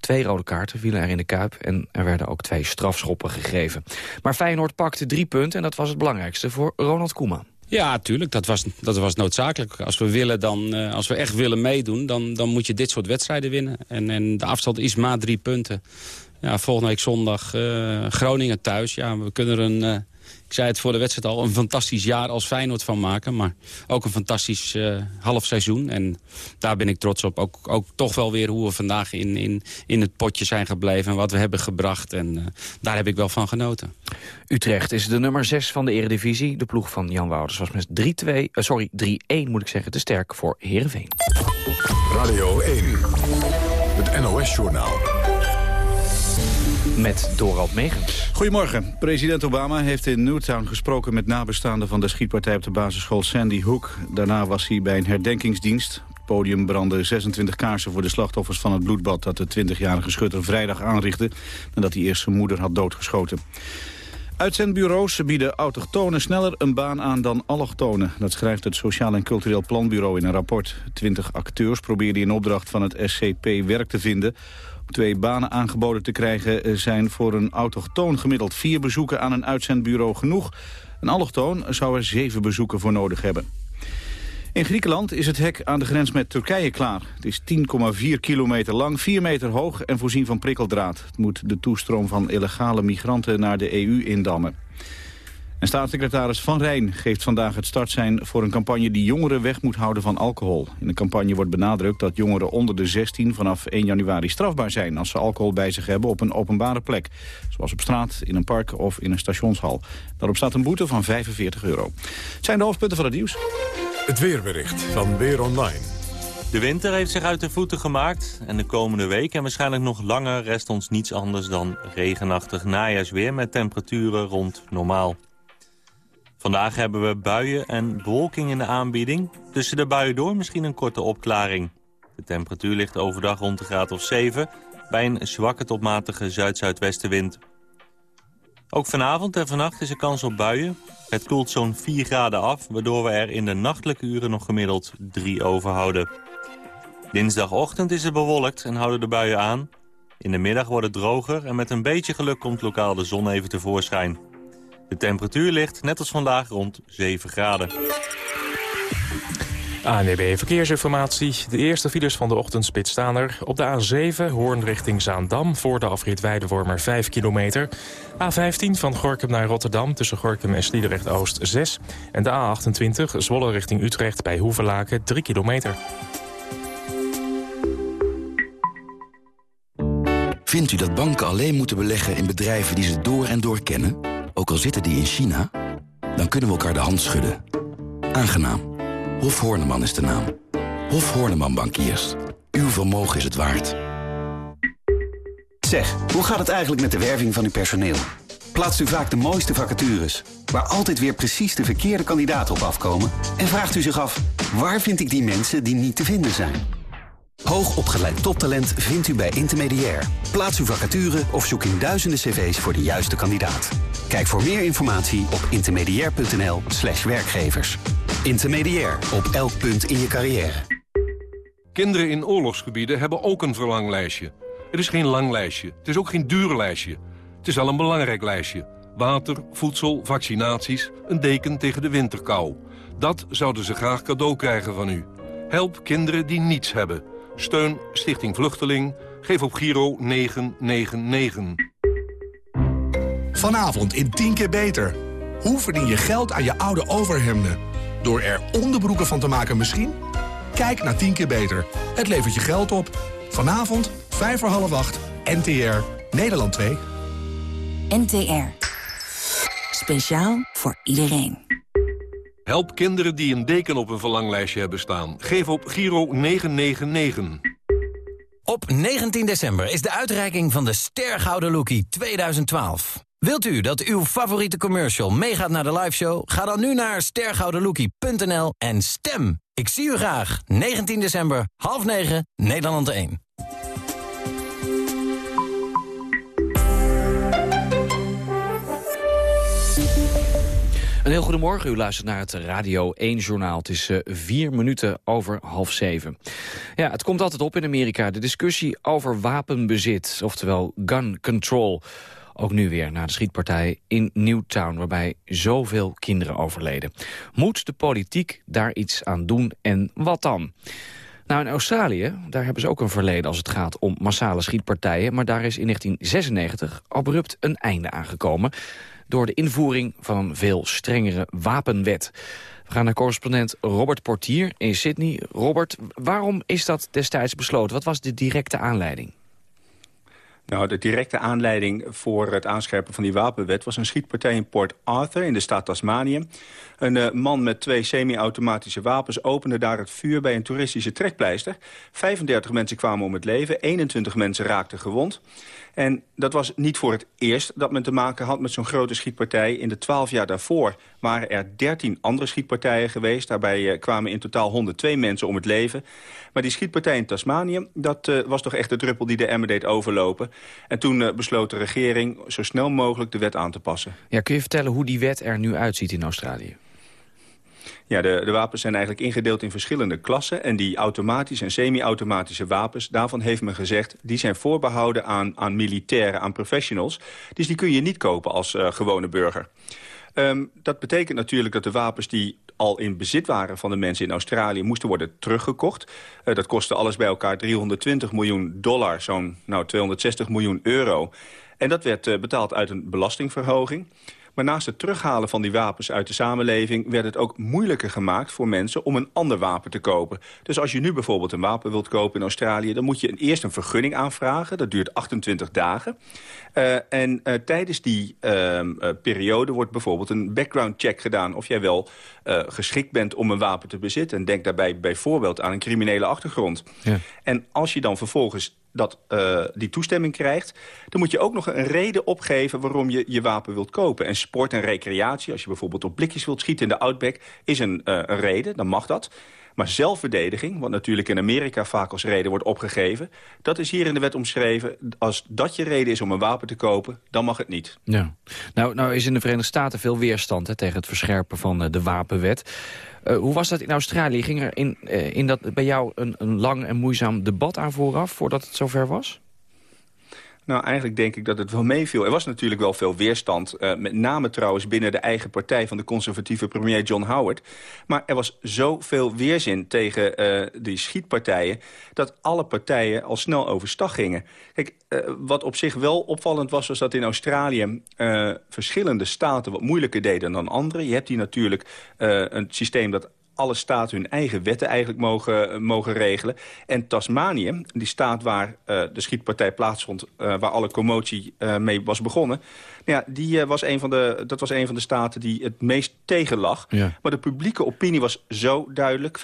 [SPEAKER 3] Twee rode kaarten vielen er in de Kuip en er werden ook twee strafschoppen gegeven. Maar Feyenoord pakte drie punten en dat was het belangrijkste voor Ronald Koeman.
[SPEAKER 31] Ja, tuurlijk. Dat was, dat was noodzakelijk. Als we, willen dan, eh, als we echt willen meedoen, dan, dan moet je dit soort wedstrijden winnen. En, en de afstand is maar drie punten. Ja, volgende week zondag eh, Groningen thuis. Ja, we kunnen er een, eh, ik zei het voor de wedstrijd al, een fantastisch jaar als Feyenoord van maken. Maar ook een fantastisch uh, half seizoen. En daar ben ik trots op. Ook, ook toch wel weer hoe we vandaag in, in, in het potje zijn gebleven. En wat we hebben gebracht. En uh, daar heb ik wel van genoten.
[SPEAKER 3] Utrecht is de nummer 6 van de Eredivisie. De ploeg van Jan Wouters was met 3-2, uh, sorry 3-1 moet ik zeggen, te sterk voor Heerenveen.
[SPEAKER 2] Radio 1, het NOS-journaal
[SPEAKER 3] met Dorald Megens.
[SPEAKER 32] Goedemorgen. President Obama heeft in Newtown gesproken met nabestaanden van de schietpartij op de basisschool Sandy Hook. Daarna was hij bij een herdenkingsdienst. Het podium brandden 26 kaarsen voor de slachtoffers van het bloedbad dat de 20-jarige schutter vrijdag aanrichtte nadat hij eerst zijn moeder had doodgeschoten. Uitzendbureaus bieden autochtonen sneller een baan aan dan allochtonen. Dat schrijft het Sociaal en Cultureel Planbureau in een rapport. Twintig acteurs probeerden in opdracht van het SCP werk te vinden twee banen aangeboden te krijgen eh, zijn voor een autochtoon gemiddeld vier bezoeken aan een uitzendbureau genoeg. Een allochtoon zou er zeven bezoeken voor nodig hebben. In Griekenland is het hek aan de grens met Turkije klaar. Het is 10,4 kilometer lang, 4 meter hoog en voorzien van prikkeldraad. Het moet de toestroom van illegale migranten naar de EU indammen. En staatssecretaris Van Rijn geeft vandaag het startsein voor een campagne die jongeren weg moet houden van alcohol. In de campagne wordt benadrukt dat jongeren onder de 16 vanaf 1 januari strafbaar zijn als ze alcohol bij zich hebben op een openbare plek. Zoals op straat, in een park of in een stationshal. Daarop staat een boete van 45 euro. Het zijn de hoofdpunten van het nieuws.
[SPEAKER 2] Het weerbericht van Weer Online.
[SPEAKER 33] De winter heeft zich uit de voeten gemaakt en de komende week en waarschijnlijk nog langer rest ons niets anders dan regenachtig najaarsweer met temperaturen rond normaal. Vandaag hebben we buien en bewolking in de aanbieding. Tussen de buien door misschien een korte opklaring. De temperatuur ligt overdag rond de graad of 7... bij een zwakke tot matige zuid-zuidwestenwind. Ook vanavond en vannacht is er kans op buien. Het koelt zo'n 4 graden af... waardoor we er in de nachtelijke uren nog gemiddeld 3 overhouden. Dinsdagochtend is het bewolkt en houden de buien aan. In de middag wordt het droger en met een beetje geluk komt lokaal de zon even tevoorschijn. De temperatuur ligt, net als vandaag, rond 7 graden.
[SPEAKER 34] ANWB Verkeersinformatie. De eerste files van de ochtendspit staan er. Op de A7, Hoorn richting Zaandam, voor de afrit Weidewormer 5 kilometer. A15 van Gorkum naar Rotterdam, tussen Gorkum en Sliedrecht-Oost 6. En de A28, Zwolle richting Utrecht bij Hoevelaken 3 kilometer.
[SPEAKER 35] Vindt u dat banken alleen moeten beleggen in bedrijven die ze door en door kennen? Ook al zitten die in China, dan kunnen we elkaar de hand schudden. Aangenaam. Hof Horneman is de naam. Hof Horneman Bankiers. Uw vermogen is het waard.
[SPEAKER 29] Zeg, hoe gaat het eigenlijk met de werving van uw personeel? Plaatst u vaak de mooiste vacatures, waar altijd weer precies de verkeerde kandidaten op afkomen? En vraagt u zich af, waar vind ik die mensen die niet te vinden zijn? Hoogopgeleid toptalent vindt u bij Intermediair. Plaats uw vacature of zoek in duizenden cv's voor de juiste kandidaat. Kijk voor meer informatie op intermediair.nl slash werkgevers. Intermediair, op elk punt in je carrière.
[SPEAKER 36] Kinderen in oorlogsgebieden hebben ook een verlanglijstje. Het is geen lang lijstje, het is ook geen duur lijstje. Het is wel een belangrijk lijstje. Water, voedsel, vaccinaties, een deken tegen de winterkou. Dat zouden ze graag cadeau krijgen van u. Help kinderen die niets hebben. Steun Stichting Vluchteling. Geef op Giro 999.
[SPEAKER 37] Vanavond in 10 keer beter. Hoe verdien je geld aan je oude overhemden? Door er onderbroeken van te maken misschien? Kijk naar 10 keer beter. Het levert je geld op. Vanavond, 5 voor half 8, NTR, Nederland 2.
[SPEAKER 38] NTR. Speciaal voor iedereen.
[SPEAKER 36] Help kinderen die een deken op een verlanglijstje hebben staan. Geef op Giro 999.
[SPEAKER 39] Op 19 december is de uitreiking van de Stergouden Lookie 2012. Wilt u dat uw favoriete commercial meegaat naar de liveshow? Ga dan nu naar stergoudenlookie.nl en stem. Ik zie u graag. 19 december, half 9, Nederland 1.
[SPEAKER 3] Een heel goedemorgen. U luistert naar het Radio 1-journaal. Het is uh, vier minuten over half zeven. Ja, het komt altijd op in Amerika. De discussie over wapenbezit, oftewel gun control. Ook nu weer na de schietpartij in Newtown... waarbij zoveel kinderen overleden. Moet de politiek daar iets aan doen en wat dan? Nou, in Australië, daar hebben ze ook een verleden als het gaat om massale schietpartijen. Maar daar is in 1996 abrupt een einde aangekomen. Door de invoering van een veel strengere wapenwet. We gaan naar correspondent Robert Portier in Sydney. Robert, waarom is dat destijds besloten? Wat was de directe aanleiding?
[SPEAKER 40] Nou, de directe aanleiding voor het aanscherpen van die wapenwet... was een schietpartij in Port Arthur in de staat Tasmanië. Een uh, man met twee semi-automatische wapens opende daar het vuur bij een toeristische trekpleister. 35 mensen kwamen om het leven, 21 mensen raakten gewond. En dat was niet voor het eerst dat men te maken had met zo'n grote schietpartij. In de 12 jaar daarvoor waren er 13 andere schietpartijen geweest. Daarbij uh, kwamen in totaal 102 mensen om het leven. Maar die schietpartij in Tasmanië, dat uh, was toch echt de druppel die de emmer deed overlopen. En toen uh, besloot de regering zo snel mogelijk de wet aan te passen.
[SPEAKER 3] Ja, kun je vertellen hoe die wet er nu uitziet in Australië?
[SPEAKER 40] Ja, de, de wapens zijn eigenlijk ingedeeld in verschillende klassen. En die automatische en semi-automatische wapens, daarvan heeft men gezegd... die zijn voorbehouden aan, aan militairen, aan professionals. Dus die kun je niet kopen als uh, gewone burger. Um, dat betekent natuurlijk dat de wapens die al in bezit waren van de mensen in Australië... moesten worden teruggekocht. Uh, dat kostte alles bij elkaar 320 miljoen dollar, zo'n nou, 260 miljoen euro. En dat werd uh, betaald uit een belastingverhoging. Maar naast het terughalen van die wapens uit de samenleving... werd het ook moeilijker gemaakt voor mensen om een ander wapen te kopen. Dus als je nu bijvoorbeeld een wapen wilt kopen in Australië... dan moet je eerst een vergunning aanvragen. Dat duurt 28 dagen. Uh, en uh, tijdens die uh, periode wordt bijvoorbeeld een background check gedaan... of jij wel geschikt bent om een wapen te bezitten. En denk daarbij bijvoorbeeld aan een criminele achtergrond. Ja. En als je dan vervolgens dat, uh, die toestemming krijgt... dan moet je ook nog een reden opgeven waarom je je wapen wilt kopen. En sport en recreatie, als je bijvoorbeeld op blikjes wilt schieten in de Outback... is een, uh, een reden, dan mag dat. Maar zelfverdediging, wat natuurlijk in Amerika vaak als reden wordt opgegeven... dat is hier in de wet omschreven. Als dat je reden is om een wapen te kopen, dan mag het niet.
[SPEAKER 3] Ja. Nou, nou is in de Verenigde Staten veel weerstand hè, tegen het verscherpen van uh, de wapenwet. Uh, hoe was dat in Australië? Ging er in, uh, in dat, bij jou een, een lang en moeizaam debat aan vooraf... voordat het zover was?
[SPEAKER 40] Nou, eigenlijk denk ik dat het wel meeviel. Er was natuurlijk wel veel weerstand. Uh, met name trouwens binnen de eigen partij van de conservatieve premier John Howard. Maar er was zoveel weerzin tegen uh, die schietpartijen... dat alle partijen al snel overstag gingen. Kijk, uh, wat op zich wel opvallend was... was dat in Australië verschillende staten wat moeilijker deden dan andere. Je hebt hier natuurlijk een systeem dat alle staten hun eigen wetten eigenlijk mogen, mogen regelen. En Tasmanië, die staat waar uh, de schietpartij plaatsvond... Uh, waar alle commotie mee was begonnen... Ja, die, was een van de, dat was een van de staten die het meest tegenlag. Ja. Maar de publieke opinie was zo duidelijk. 85%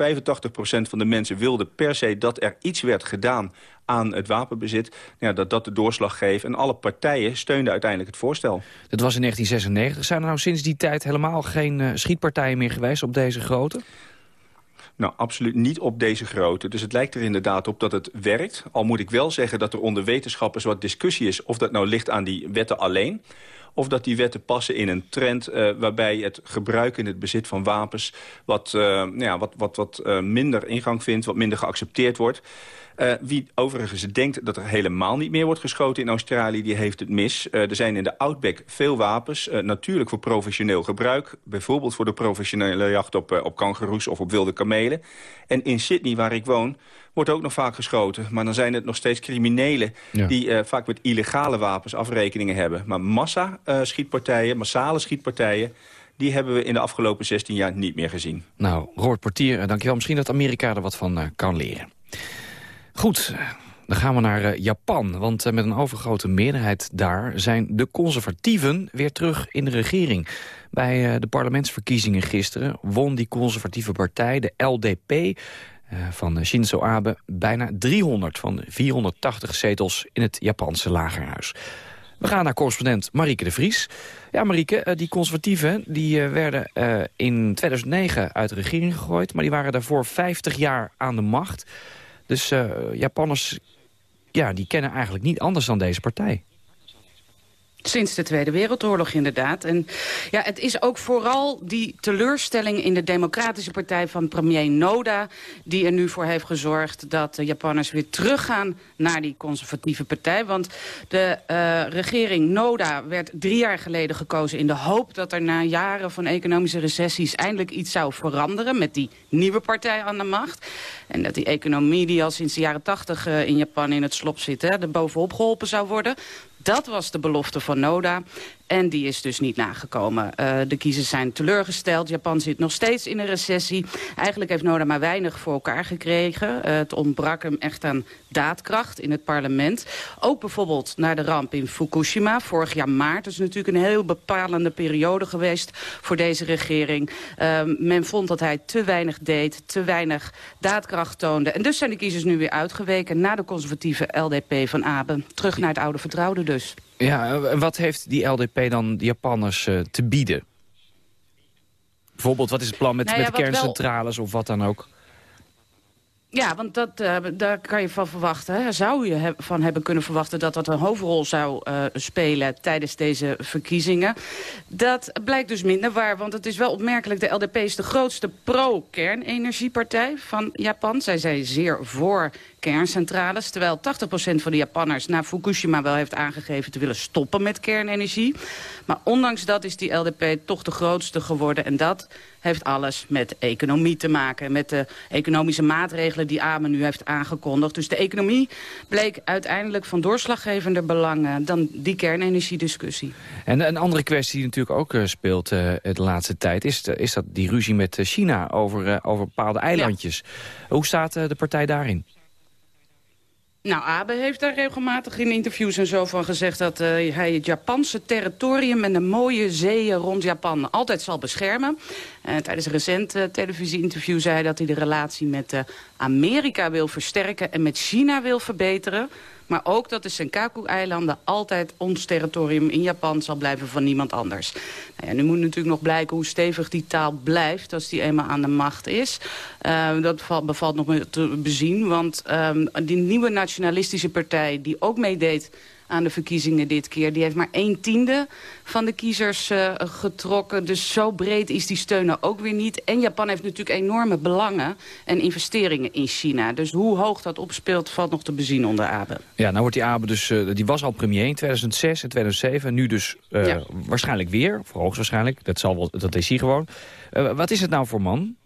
[SPEAKER 40] van de mensen wilde per se dat er iets werd gedaan aan het wapenbezit. Ja, dat dat de doorslag geeft. En alle partijen steunden uiteindelijk het voorstel.
[SPEAKER 3] Dat was in 1996. Zijn er nou sinds die tijd helemaal geen uh, schietpartijen meer geweest op deze grootte?
[SPEAKER 40] Nou, absoluut niet op deze grootte. Dus het lijkt er inderdaad op dat het werkt. Al moet ik wel zeggen dat er onder wetenschappers wat discussie is... of dat nou ligt aan die wetten alleen of dat die wetten passen in een trend uh, waarbij het gebruik en het bezit van wapens wat, uh, nou ja, wat, wat, wat uh, minder ingang vindt, wat minder geaccepteerd wordt. Wie overigens denkt dat er helemaal niet meer wordt geschoten in Australië, die heeft het mis. Er zijn in de Outback veel wapens, natuurlijk voor professioneel gebruik. Bijvoorbeeld voor de professionele jacht op, op of op wilde kamelen. En in Sydney, waar ik woon, wordt ook nog vaak geschoten. Maar dan zijn het nog steeds criminelen ja. die vaak met illegale wapens afrekeningen hebben. Maar massa schietpartijen, massale schietpartijen die hebben we in de afgelopen 16 jaar niet meer gezien.
[SPEAKER 3] Nou, Robert Portier, dankjewel. Misschien dat Amerika er wat van uh, kan leren. Goed, dan gaan we naar Japan. Want met een overgrote meerderheid daar zijn de conservatieven weer terug in de regering. Bij de parlementsverkiezingen gisteren won die conservatieve partij, de LDP... van Shinzo Abe bijna 300 van de 480 zetels in het Japanse lagerhuis. We gaan naar correspondent Marieke de Vries. Ja, Marieke, die conservatieven die werden in 2009 uit de regering gegooid... maar die waren daarvoor 50 jaar aan de macht... Dus Japanners ja, die kennen eigenlijk niet anders dan deze partij.
[SPEAKER 41] Sinds de Tweede Wereldoorlog inderdaad. En ja, het is ook vooral die teleurstelling in de Democratische Partij van premier Noda... die er nu voor heeft gezorgd dat de Japanners weer teruggaan naar die conservatieve partij. Want de uh, regering Noda werd drie jaar geleden gekozen in de hoop... dat er na jaren van economische recessies eindelijk iets zou veranderen... met die nieuwe partij aan de macht. En dat die economie die al sinds de jaren tachtig uh, in Japan in het slop zit... Hè, er bovenop geholpen zou worden. Dat was de belofte van Noda. En die is dus niet nagekomen. Uh, de kiezers zijn teleurgesteld. Japan zit nog steeds in een recessie. Eigenlijk heeft Noda maar weinig voor elkaar gekregen. Uh, het ontbrak hem echt aan daadkracht in het parlement. Ook bijvoorbeeld naar de ramp in Fukushima, vorig jaar maart. Is natuurlijk een heel bepalende periode geweest voor deze regering. Uh, men vond dat hij te weinig deed, te weinig daadkracht toonde. En dus zijn de kiezers nu weer uitgeweken naar de conservatieve LDP van Abe. Terug naar het oude vertrouwde dus.
[SPEAKER 38] Ja, en wat heeft die LDP dan de Japanners uh, te bieden? Bijvoorbeeld, wat is het plan met, nou ja, met kerncentrales wel... of wat dan ook?
[SPEAKER 41] Ja, want dat, uh, daar kan je van verwachten. Hè. Zou je he van hebben kunnen verwachten dat dat een hoofdrol zou uh, spelen tijdens deze verkiezingen. Dat blijkt dus minder waar, want het is wel opmerkelijk. De LDP is de grootste pro-kernenergiepartij van Japan. Zij zijn zeer voor kerncentrales. Terwijl 80% van de Japanners na Fukushima wel heeft aangegeven te willen stoppen met kernenergie. Maar ondanks dat is die LDP toch de grootste geworden. En dat heeft alles met economie te maken. Met de economische maatregelen die AME nu heeft aangekondigd. Dus de economie bleek uiteindelijk van doorslaggevender belang dan die kernenergiediscussie.
[SPEAKER 38] En een andere kwestie die natuurlijk ook uh, speelt uh, de laatste tijd... is, de, is dat die ruzie met China over, uh, over bepaalde eilandjes. Ja. Hoe staat de partij daarin?
[SPEAKER 41] Nou, Abe heeft daar regelmatig in interviews en zo van gezegd... dat uh, hij het Japanse territorium en de mooie zeeën rond Japan altijd zal beschermen. Uh, tijdens een recent uh, televisie-interview zei hij dat hij de relatie met Amerika wil versterken... en met China wil verbeteren. Maar ook dat de Senkaku-eilanden altijd ons territorium in Japan zal blijven van niemand anders. Nou ja, nu moet natuurlijk nog blijken hoe stevig die taal blijft als die eenmaal aan de macht is. Uh, dat bevalt nog te bezien, want um, die nieuwe nationalistische partij die ook meedeed aan de verkiezingen dit keer. Die heeft maar een tiende van de kiezers uh, getrokken. Dus zo breed is die steun ook weer niet. En Japan heeft natuurlijk enorme belangen en investeringen in China. Dus hoe hoog dat opspeelt valt nog te bezien onder Abe.
[SPEAKER 38] Ja, nou wordt die Abe dus, uh, die was al premier in 2006 en 2007. Nu dus uh, ja. waarschijnlijk weer, hoogstwaarschijnlijk. Dat, zal wel, dat is hij gewoon. wat is het nou voor man?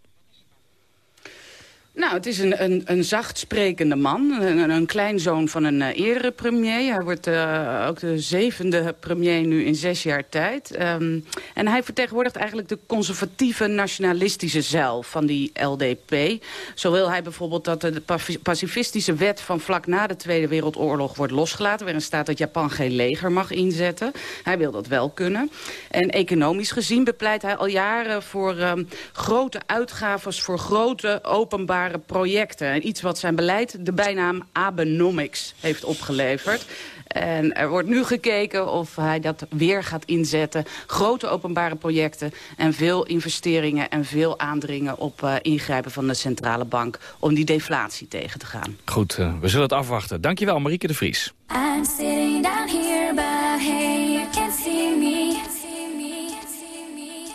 [SPEAKER 41] Nou, het is een, een, een zacht sprekende man. Een, een kleinzoon van een uh, eerdere premier. Hij wordt uh, ook de zevende premier nu in zes jaar tijd. Um, en hij vertegenwoordigt eigenlijk de conservatieve nationalistische zeil van die LDP. Zo wil hij bijvoorbeeld dat de pacifistische wet van vlak na de Tweede Wereldoorlog wordt losgelaten. Waarin staat dat Japan geen leger mag inzetten. Hij wil dat wel kunnen. En economisch gezien bepleit hij al jaren voor um, grote uitgaven voor grote openbare projecten. En iets wat zijn beleid de bijnaam Abenomics heeft opgeleverd. En er wordt nu gekeken of hij dat weer gaat inzetten. Grote openbare projecten en veel investeringen... en veel aandringen op uh, ingrijpen van de centrale bank... om die deflatie tegen te gaan.
[SPEAKER 38] Goed, uh, we zullen het afwachten. Dankjewel, Marieke de Vries. I'm sitting down here, but hey, you can't see me. See me, see me,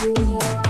[SPEAKER 38] see me.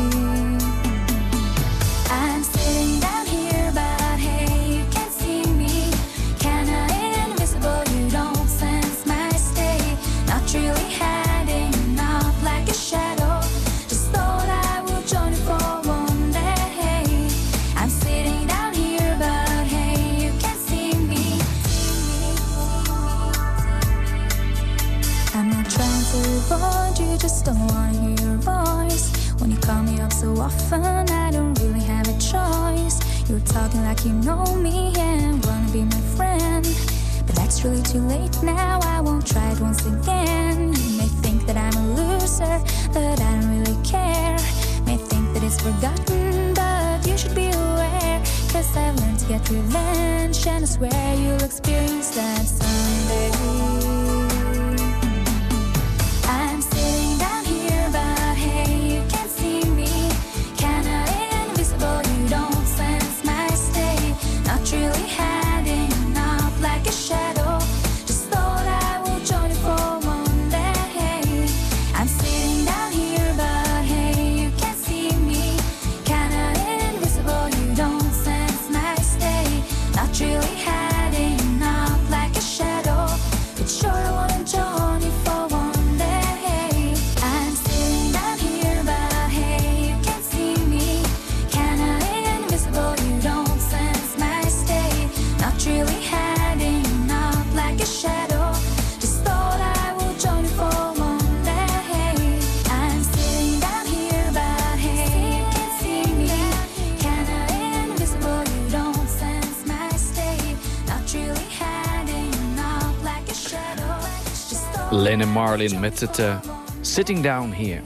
[SPEAKER 38] don't wanna hear your voice. When you call me up so often, I don't really have a choice. You're talking like you know me and wanna be my friend. But that's really too late now, I won't try it once again. You may think that I'm a loser, but I don't really care. May think that it's forgotten, but you should be aware. Cause I've learned to get revenge, and I swear you'll experience that
[SPEAKER 3] Marlin met het uh, Sitting Down Here.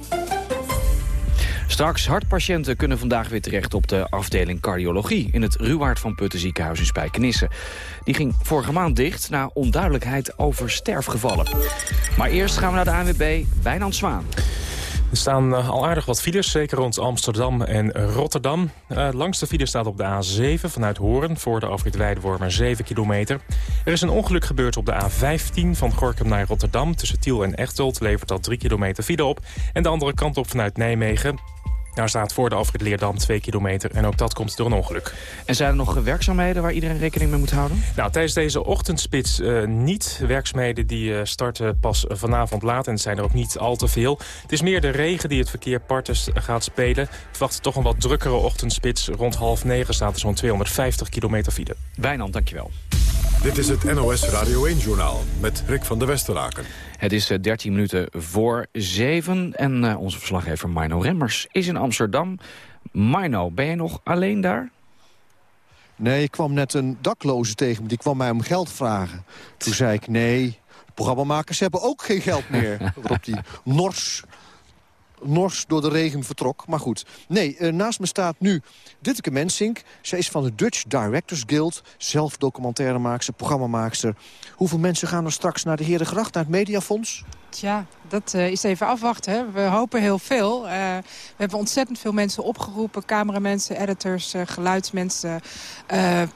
[SPEAKER 3] Straks, hartpatiënten kunnen vandaag weer terecht op de afdeling cardiologie... in het Ruwaard van Putten ziekenhuis in Spijkenisse. Die ging vorige maand dicht na onduidelijkheid over sterfgevallen. Maar eerst gaan we naar de ANWB, Wijnand Zwaan.
[SPEAKER 42] Er staan uh, al aardig wat files, zeker rond Amsterdam en Rotterdam. Uh, langste file staat op de A7 vanuit Hoorn voor de afrit Weidewormer 7 kilometer. Er is een ongeluk gebeurd op de A15 van Gorkum naar Rotterdam. Tussen Tiel en Echteld levert dat 3 kilometer file op. En de andere kant op vanuit Nijmegen. Daar staat voor de afrit Leerdam 2 kilometer en ook dat komt door een ongeluk.
[SPEAKER 3] En zijn er nog werkzaamheden waar iedereen rekening mee moet houden?
[SPEAKER 42] Nou, tijdens deze ochtendspits uh, niet. Werkzaamheden die uh, starten pas vanavond laat en het zijn er ook niet al te veel. Het is meer de regen die het verkeer partes gaat spelen. Het wacht toch een wat drukkere ochtendspits. Rond half negen staat er zo'n 250 kilometer file.
[SPEAKER 3] Wijnand, dankjewel.
[SPEAKER 2] Dit is het NOS Radio 1-journaal met Rick van der Westeraken.
[SPEAKER 3] Het is 13 minuten voor 7 en uh, onze verslaggever Mino Remmers is in Amsterdam. Mino, ben je nog alleen daar?
[SPEAKER 12] Nee, ik kwam net een dakloze tegen me. Die kwam mij om geld vragen. Toen zei ik, nee, programmamakers hebben ook geen geld meer. Waarop die nors nors door de regen vertrok. Maar goed. Nee, uh, naast me staat nu Ditteke Mensink. Zij is van de Dutch Directors Guild. Zelf documentairemaakster, programmamaakster. Hoeveel mensen gaan er straks naar de Herengracht, naar het Mediafonds?
[SPEAKER 43] Tja, dat uh, is even afwachten. Hè. We hopen heel veel. Uh, we hebben ontzettend veel mensen opgeroepen. Cameramensen, editors, uh, geluidsmensen,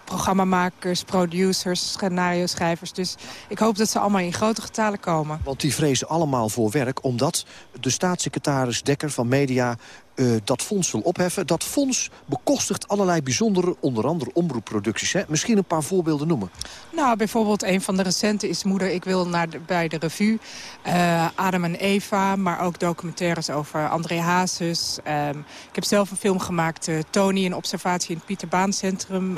[SPEAKER 43] programmamakers, producers, scenario-schrijvers. Dus ik hoop dat ze allemaal in grote getalen komen.
[SPEAKER 12] Want die vrezen allemaal voor werk, omdat de staatssecretaris Dekker van Media uh, dat fonds wil opheffen. Dat fonds bekostigt allerlei bijzondere, onder andere omroepproducties. Hè? Misschien een paar voorbeelden noemen.
[SPEAKER 43] Nou, bijvoorbeeld een van de recente is Moeder, ik wil naar de, bij de revue. Uh, Adam en Eva, maar ook documentaires over André Hazes. Um, ik heb zelf een film gemaakt, uh, Tony, een observatie in het Pieterbaancentrum.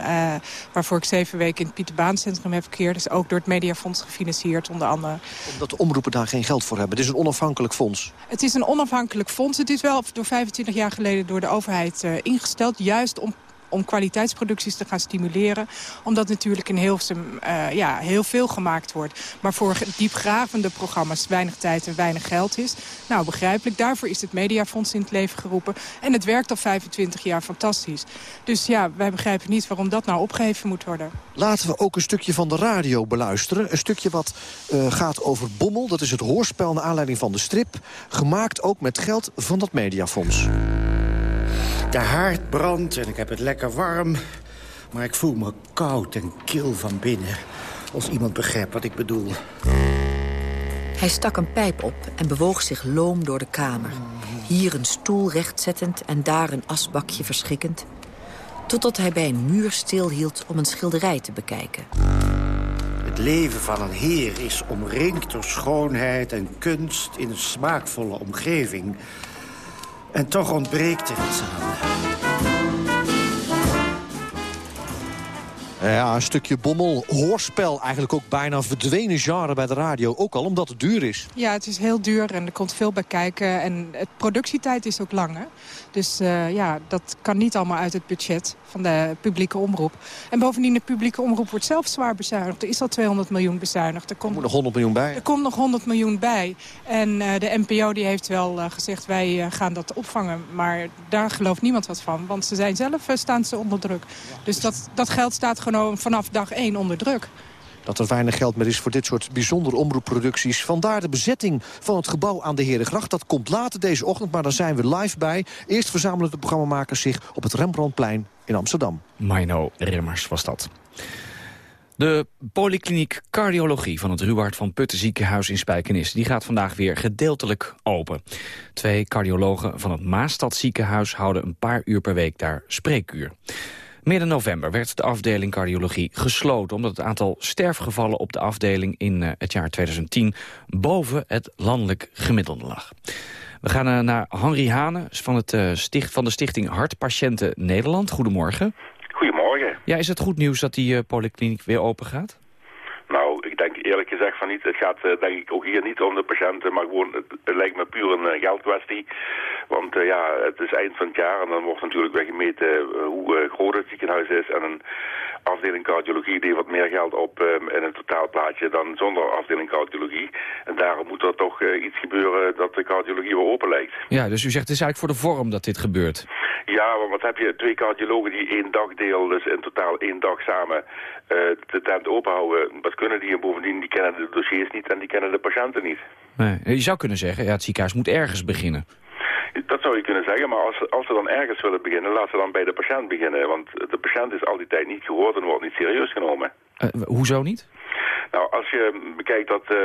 [SPEAKER 43] Waarvoor ik zeven weken in het Pieterbaancentrum heb gekeerd. Dus ook door het Mediafonds gefinancierd, onder andere.
[SPEAKER 12] Omdat de omroepen daar geen geld voor hebben. Het is een onafhankelijk fonds.
[SPEAKER 43] Het is een onafhankelijk fonds. Het is wel door 25 jaar geleden door de overheid uh, ingesteld. Juist om om kwaliteitsproducties te gaan stimuleren. Omdat natuurlijk in uh, ja, heel veel gemaakt wordt. Maar voor diepgravende programma's weinig tijd en weinig geld is. Nou, begrijpelijk. Daarvoor is het Mediafonds in het leven geroepen. En het werkt al 25 jaar fantastisch. Dus ja, wij begrijpen niet waarom dat nou opgeheven moet worden.
[SPEAKER 12] Laten we ook een stukje van de radio beluisteren. Een stukje wat uh, gaat over Bommel. Dat is het hoorspel naar aanleiding van de strip. Gemaakt ook met geld van dat Mediafonds.
[SPEAKER 29] De haard brandt en ik heb het lekker warm. Maar ik voel me koud en kil van binnen. Als iemand begrijpt wat ik bedoel.
[SPEAKER 44] Hij stak een pijp op en bewoog zich loom door de kamer. Hier een stoel rechtzettend en daar een asbakje verschikkend. Totdat hij bij een muur stilhield om een schilderij te bekijken.
[SPEAKER 29] Het leven van een heer is omringd door schoonheid en kunst... in een smaakvolle omgeving... En toch ontbreekt er iets aan.
[SPEAKER 12] Ja, een stukje bommel, hoorspel. Eigenlijk ook bijna verdwenen genre bij de radio. Ook al omdat het duur is.
[SPEAKER 43] Ja, het is heel duur en er komt veel bij kijken. En het productietijd is ook lang. Hè? Dus uh, ja, dat kan niet allemaal uit het budget van de publieke omroep. En bovendien, de publieke omroep wordt zelf zwaar bezuinigd. Er is al 200 miljoen bezuinigd.
[SPEAKER 12] Er komt nog 100 miljoen bij.
[SPEAKER 43] Er komt nog 100 miljoen bij. En uh, de NPO die heeft wel uh, gezegd, wij gaan dat opvangen. Maar daar gelooft niemand wat van. Want ze zijn zelf, staan ze onder druk. Dus dat, dat geld staat gewoon vanaf dag 1 onder druk.
[SPEAKER 12] Dat er weinig geld meer is voor dit soort bijzondere omroepproducties. Vandaar de bezetting van het gebouw aan de Herengracht. Dat komt later deze ochtend, maar daar zijn we live bij. Eerst verzamelen de programmamakers zich op het Rembrandtplein in Amsterdam.
[SPEAKER 3] Mino Rimmers was dat. De polykliniek cardiologie van het Ruwaard van Putten ziekenhuis in Spijkenis... die gaat vandaag weer gedeeltelijk open. Twee cardiologen van het Maastad ziekenhuis houden een paar uur per week daar spreekuur. Midden november werd de afdeling cardiologie gesloten... omdat het aantal sterfgevallen op de afdeling in uh, het jaar 2010... boven het landelijk gemiddelde lag. We gaan uh, naar Henry Hane van, het, uh, sticht, van de stichting Hartpatiënten Nederland. Goedemorgen.
[SPEAKER 45] Goedemorgen.
[SPEAKER 3] Ja, is het goed nieuws dat die polykliniek weer open gaat?
[SPEAKER 45] Eerlijk gezegd van niet. Het gaat eh, denk ik ook hier niet om de patiënten, maar gewoon, het, het lijkt me puur een uh, geldkwestie. Want uh, ja, het is eind van het jaar en dan wordt natuurlijk weer gemeten hoe groot het ziekenhuis is. En een afdeling cardiologie die wat meer geld op in het totaalplaatje dan zonder afdeling cardiologie. En daarom moet er toch iets gebeuren dat de cardiologie weer open lijkt.
[SPEAKER 3] Ja, dus u zegt het is eigenlijk voor de vorm dat dit gebeurt.
[SPEAKER 45] Ja, want wat heb je? Twee cardiologen die één dagdeel, dus in totaal één dag samen de tent openhouden. Wat kunnen die? En bovendien, die kennen de dossiers niet en die kennen de patiënten niet.
[SPEAKER 3] Nee. Je zou kunnen zeggen, ja, het ziekenhuis moet ergens beginnen.
[SPEAKER 45] Dat zou je kunnen zeggen, maar als, als ze dan ergens willen beginnen, laten ze dan bij de patiënt beginnen. Want de patiënt is al die tijd niet gehoord en wordt niet serieus genomen.
[SPEAKER 3] Uh, hoezo niet?
[SPEAKER 45] Nou, als je bekijkt dat uh,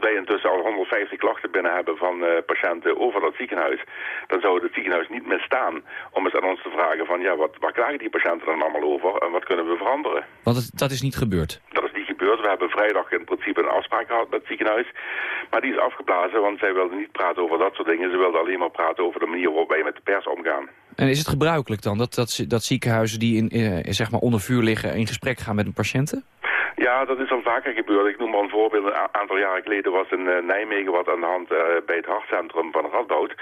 [SPEAKER 45] wij intussen al 150 klachten binnen hebben van uh, patiënten over dat ziekenhuis, dan zou het ziekenhuis niet meer staan om eens aan ons te vragen van ja, wat, waar klagen die patiënten dan allemaal over en wat kunnen we veranderen?
[SPEAKER 3] Want het, dat is niet gebeurd?
[SPEAKER 45] Dat is niet gebeurd. We hebben vrijdag in principe een afspraak gehad met het ziekenhuis, maar die is afgeblazen, want zij wilden niet praten over dat soort dingen. Ze wilden alleen maar praten over de manier waarop wij met de pers omgaan.
[SPEAKER 3] En is het gebruikelijk dan dat, dat, dat ziekenhuizen die in, in, zeg maar onder vuur liggen in gesprek gaan met hun patiënten?
[SPEAKER 45] Ja, dat is al vaker gebeurd. Ik noem maar een voorbeeld. Een aantal jaren geleden was in uh, Nijmegen wat aan de hand uh, bij het hartcentrum van Radboud.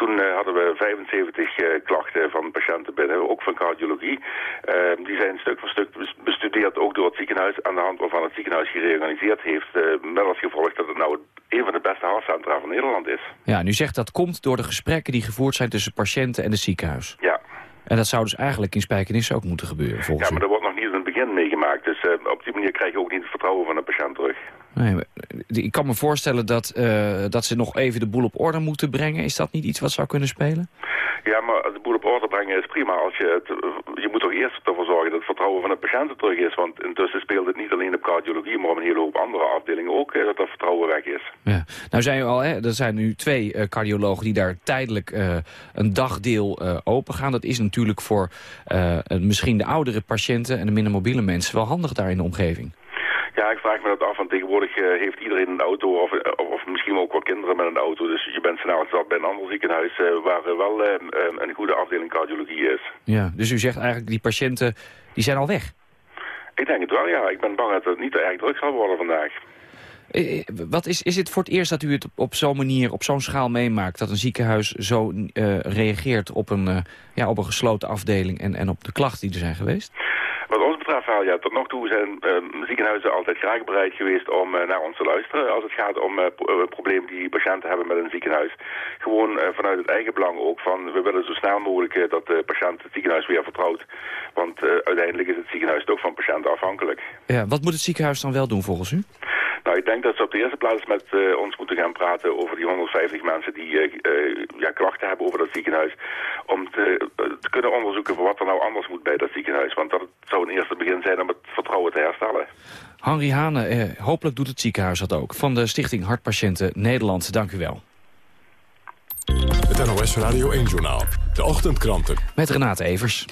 [SPEAKER 45] Toen uh, hadden we 75 klachten van patiënten binnen, ook van cardiologie. Ehm, die zijn stuk voor stuk bestudeerd, ook door het ziekenhuis, aan de hand waarvan het ziekenhuis gereorganiseerd heeft. met als gevolg dat het nou een van de beste hartcentra van Nederland is.
[SPEAKER 3] Ja, nu zegt dat komt door de gesprekken die gevoerd zijn tussen patiënten en het ziekenhuis.
[SPEAKER 45] Ja.
[SPEAKER 3] En dat zou dus eigenlijk in Spijkenisse ook moeten gebeuren, volgens
[SPEAKER 45] Ja, maar er wordt nog niet in het begin meegemaakt. Dus uh, op die manier krijg je ook niet het vertrouwen van de patiënt terug.
[SPEAKER 3] Nee, maar, ik kan me voorstellen dat, uh, dat ze nog even de boel op orde moeten brengen. Is dat niet iets wat zou kunnen spelen?
[SPEAKER 45] Ja, maar de boel op orde brengen is prima. Als je, het, je moet toch eerst ervoor zorgen dat het vertrouwen van de patiënten terug is. Want intussen speelt het niet alleen op cardiologie, maar op een hele hoop andere afdelingen ook uh, dat dat vertrouwen weg is.
[SPEAKER 3] Ja. Nou zijn er al, hè, er zijn nu twee uh, cardiologen die daar tijdelijk uh, een dagdeel open gaan. Dat is natuurlijk voor misschien de oudere patiënten en de minder mobiele mensen wel handig daar in de omgeving.
[SPEAKER 45] Ja, ik vraag me dat af, want tegenwoordig uh, heeft iedereen een auto of, of, of, misschien ook wel kinderen met een auto. Dus je bent snel zat bij een ander ziekenhuis uh, waar uh, wel een goede afdeling cardiologie is.
[SPEAKER 3] Ja, dus u zegt eigenlijk die patiënten, die zijn al weg?
[SPEAKER 45] Ik denk het wel, ja. Ik ben bang dat het niet erg druk zal worden vandaag.
[SPEAKER 3] Wat is, is het voor het eerst dat u het op zo'n manier, op zo'n schaal meemaakt... dat een ziekenhuis zo reageert op een, ja, op een gesloten afdeling en, en op de klachten die er zijn geweest?
[SPEAKER 45] Wat ons betreft wel, ja, tot nog toe zijn uh, ziekenhuizen altijd graag bereid geweest om uh, naar ons te luisteren als het gaat om uh, problemen die patiënten hebben met een ziekenhuis. Gewoon vanuit het eigen belang ook van, we willen zo snel mogelijk dat de patiënt het ziekenhuis weer vertrouwt. Want uiteindelijk is het ziekenhuis toch van patiënten afhankelijk.
[SPEAKER 3] Ja, wat moet het ziekenhuis dan wel doen volgens u?
[SPEAKER 45] Nou, ik denk dat ze op de eerste plaats met uh, ons moeten gaan praten over die 150 mensen die uh, uh, ja, klachten hebben over dat ziekenhuis. Om te, te, kunnen onderzoeken wat er nou anders moet bij dat ziekenhuis. Want dat zou een eerste begin zijn om het vertrouwen te herstellen.
[SPEAKER 3] Henry Hane, hopelijk doet het ziekenhuis dat ook. Van de Stichting Hartpatiënten Nederland, dank u wel.
[SPEAKER 2] Het NOS Radio 1-journaal. De ochtendkranten.
[SPEAKER 3] Met Renate Evers.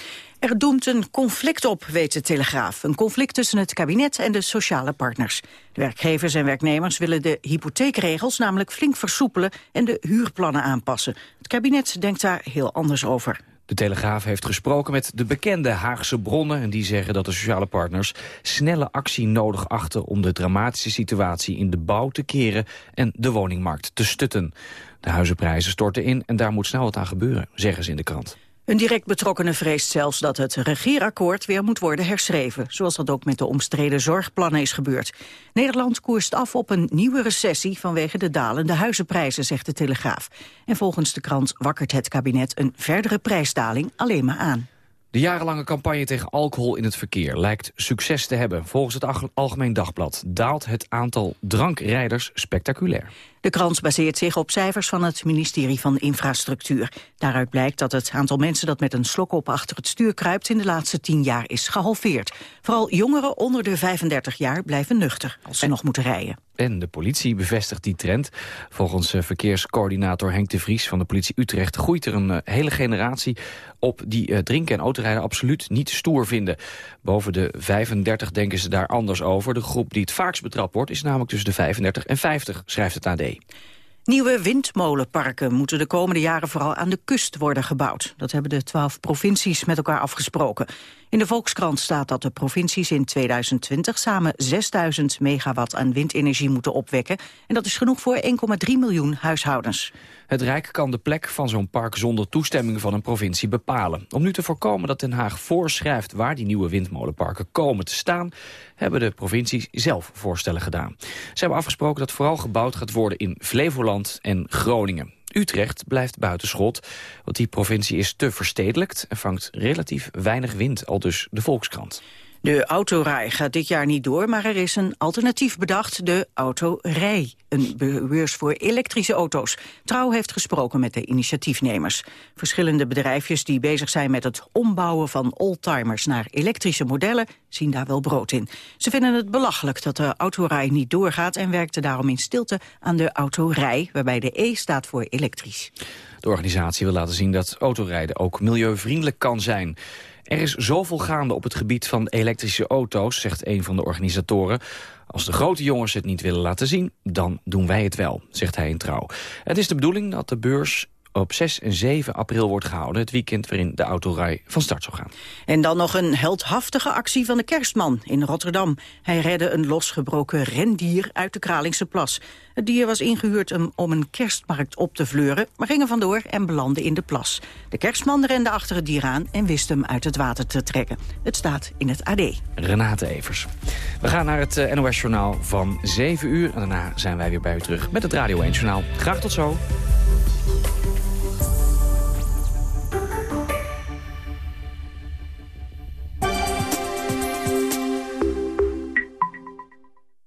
[SPEAKER 46] Er doemt een conflict op, weet de Telegraaf. Een conflict tussen het kabinet en de sociale partners. Werkgevers en werknemers willen de hypotheekregels namelijk flink versoepelen en de huurplannen aanpassen. Het kabinet denkt daar heel anders over.
[SPEAKER 3] De Telegraaf heeft gesproken met de bekende Haagse bronnen... en die zeggen dat de sociale partners snelle actie nodig achten... om de dramatische situatie in de bouw te keren en de woningmarkt te stutten. De huizenprijzen storten in en daar moet snel wat aan gebeuren, zeggen ze in de krant.
[SPEAKER 46] Een direct betrokkenen vreest zelfs dat het regeerakkoord weer moet worden herschreven, zoals dat ook met de omstreden zorgplannen is gebeurd. Nederland koerst af op een nieuwe recessie vanwege de dalende huizenprijzen, zegt de Telegraaf. En volgens de krant wakkert het kabinet een verdere prijsdaling alleen maar aan.
[SPEAKER 3] De jarenlange campagne tegen alcohol in het verkeer lijkt succes te hebben. Volgens het Algemeen Dagblad daalt het aantal drankrijders spectaculair.
[SPEAKER 46] De krant baseert zich op cijfers van het ministerie van Infrastructuur. Daaruit blijkt dat het aantal mensen dat met een slok op achter het stuur kruipt in de laatste tien jaar is gehalveerd. Vooral jongeren onder de 35 jaar blijven nuchter als ze nog moeten rijden.
[SPEAKER 3] En de politie bevestigt die trend. Volgens verkeerscoördinator Henk de Vries van de politie Utrecht... groeit er een hele generatie op die drinken en autorijden absoluut niet stoer vinden. Boven de 35 denken ze daar anders over. De groep die het vaakst betrapt wordt is namelijk tussen de 35 en 50, schrijft het AD.
[SPEAKER 46] Nieuwe windmolenparken moeten de komende jaren vooral aan de kust worden gebouwd. Dat hebben de twaalf provincies met elkaar afgesproken. In de Volkskrant staat dat de provincies in 2020 samen 6000 megawatt aan windenergie moeten opwekken. En dat is genoeg voor 1,3 miljoen huishoudens.
[SPEAKER 3] Het Rijk kan de plek van zo'n park zonder toestemming van een provincie bepalen. Om nu te voorkomen dat Den Haag voorschrijft waar die nieuwe windmolenparken komen te staan, hebben de provincies zelf voorstellen gedaan. Ze hebben afgesproken dat vooral gebouwd gaat worden in Flevoland en Groningen. Utrecht blijft buitenschot, want die provincie is te verstedelijkt... en vangt relatief weinig wind, al dus de Volkskrant.
[SPEAKER 46] De autorij gaat dit jaar niet door, maar er is een alternatief bedacht, de autorij. Een beurs voor elektrische auto's. Trouw heeft gesproken met de initiatiefnemers. Verschillende bedrijfjes die bezig zijn met het ombouwen van oldtimers naar elektrische modellen zien daar wel brood in. Ze vinden het belachelijk dat de autorij niet doorgaat en werkten daarom in stilte aan de autorij, waarbij de E staat voor elektrisch.
[SPEAKER 3] De organisatie wil laten zien dat autorijden ook milieuvriendelijk kan zijn. Er is zoveel gaande op het gebied van elektrische auto's, zegt een van de organisatoren. Als de grote jongens het niet willen laten zien, dan doen wij het wel, zegt hij in Trouw. Het is de bedoeling dat de beurs op 6 en 7 april wordt gehouden. Het weekend waarin de autorij van start zal gaan.
[SPEAKER 46] En dan nog een heldhaftige actie van de kerstman in Rotterdam. Hij redde een losgebroken rendier uit de Kralingse plas. Het dier was ingehuurd om een kerstmarkt op te vleuren... maar ging er vandoor en belandde in de plas. De kerstman rende achter het dier aan en wist hem uit het water te trekken. Het staat in het AD.
[SPEAKER 3] Renate Evers. We gaan naar het eh, NOS-journaal van 7 uur. En daarna zijn wij weer bij u terug met het Radio 1-journaal. Graag tot zo.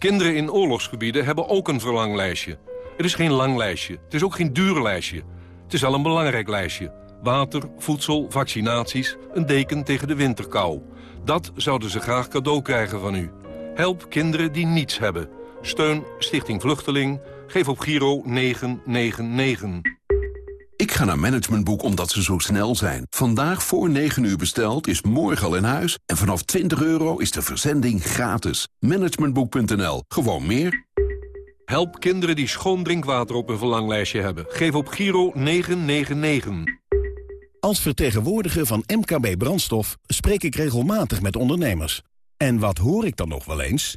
[SPEAKER 36] Kinderen in oorlogsgebieden hebben ook een verlanglijstje. Het is geen lang lijstje, het is ook geen duur lijstje. Het is wel een belangrijk lijstje. Water, voedsel, vaccinaties, een deken tegen de winterkou. Dat zouden ze graag cadeau krijgen van u. Help kinderen die niets hebben. Steun Stichting Vluchteling. Geef op Giro 999.
[SPEAKER 47] Ik ga naar Managementboek omdat ze zo snel zijn. Vandaag voor 9 uur besteld is morgen al in huis. En vanaf 20 euro is de verzending gratis. Managementboek.nl. Gewoon meer.
[SPEAKER 36] Help kinderen die schoon drinkwater op hun verlanglijstje hebben. Geef op Giro 999.
[SPEAKER 39] Als vertegenwoordiger van MKB Brandstof spreek ik regelmatig met ondernemers. En wat hoor ik dan nog wel eens?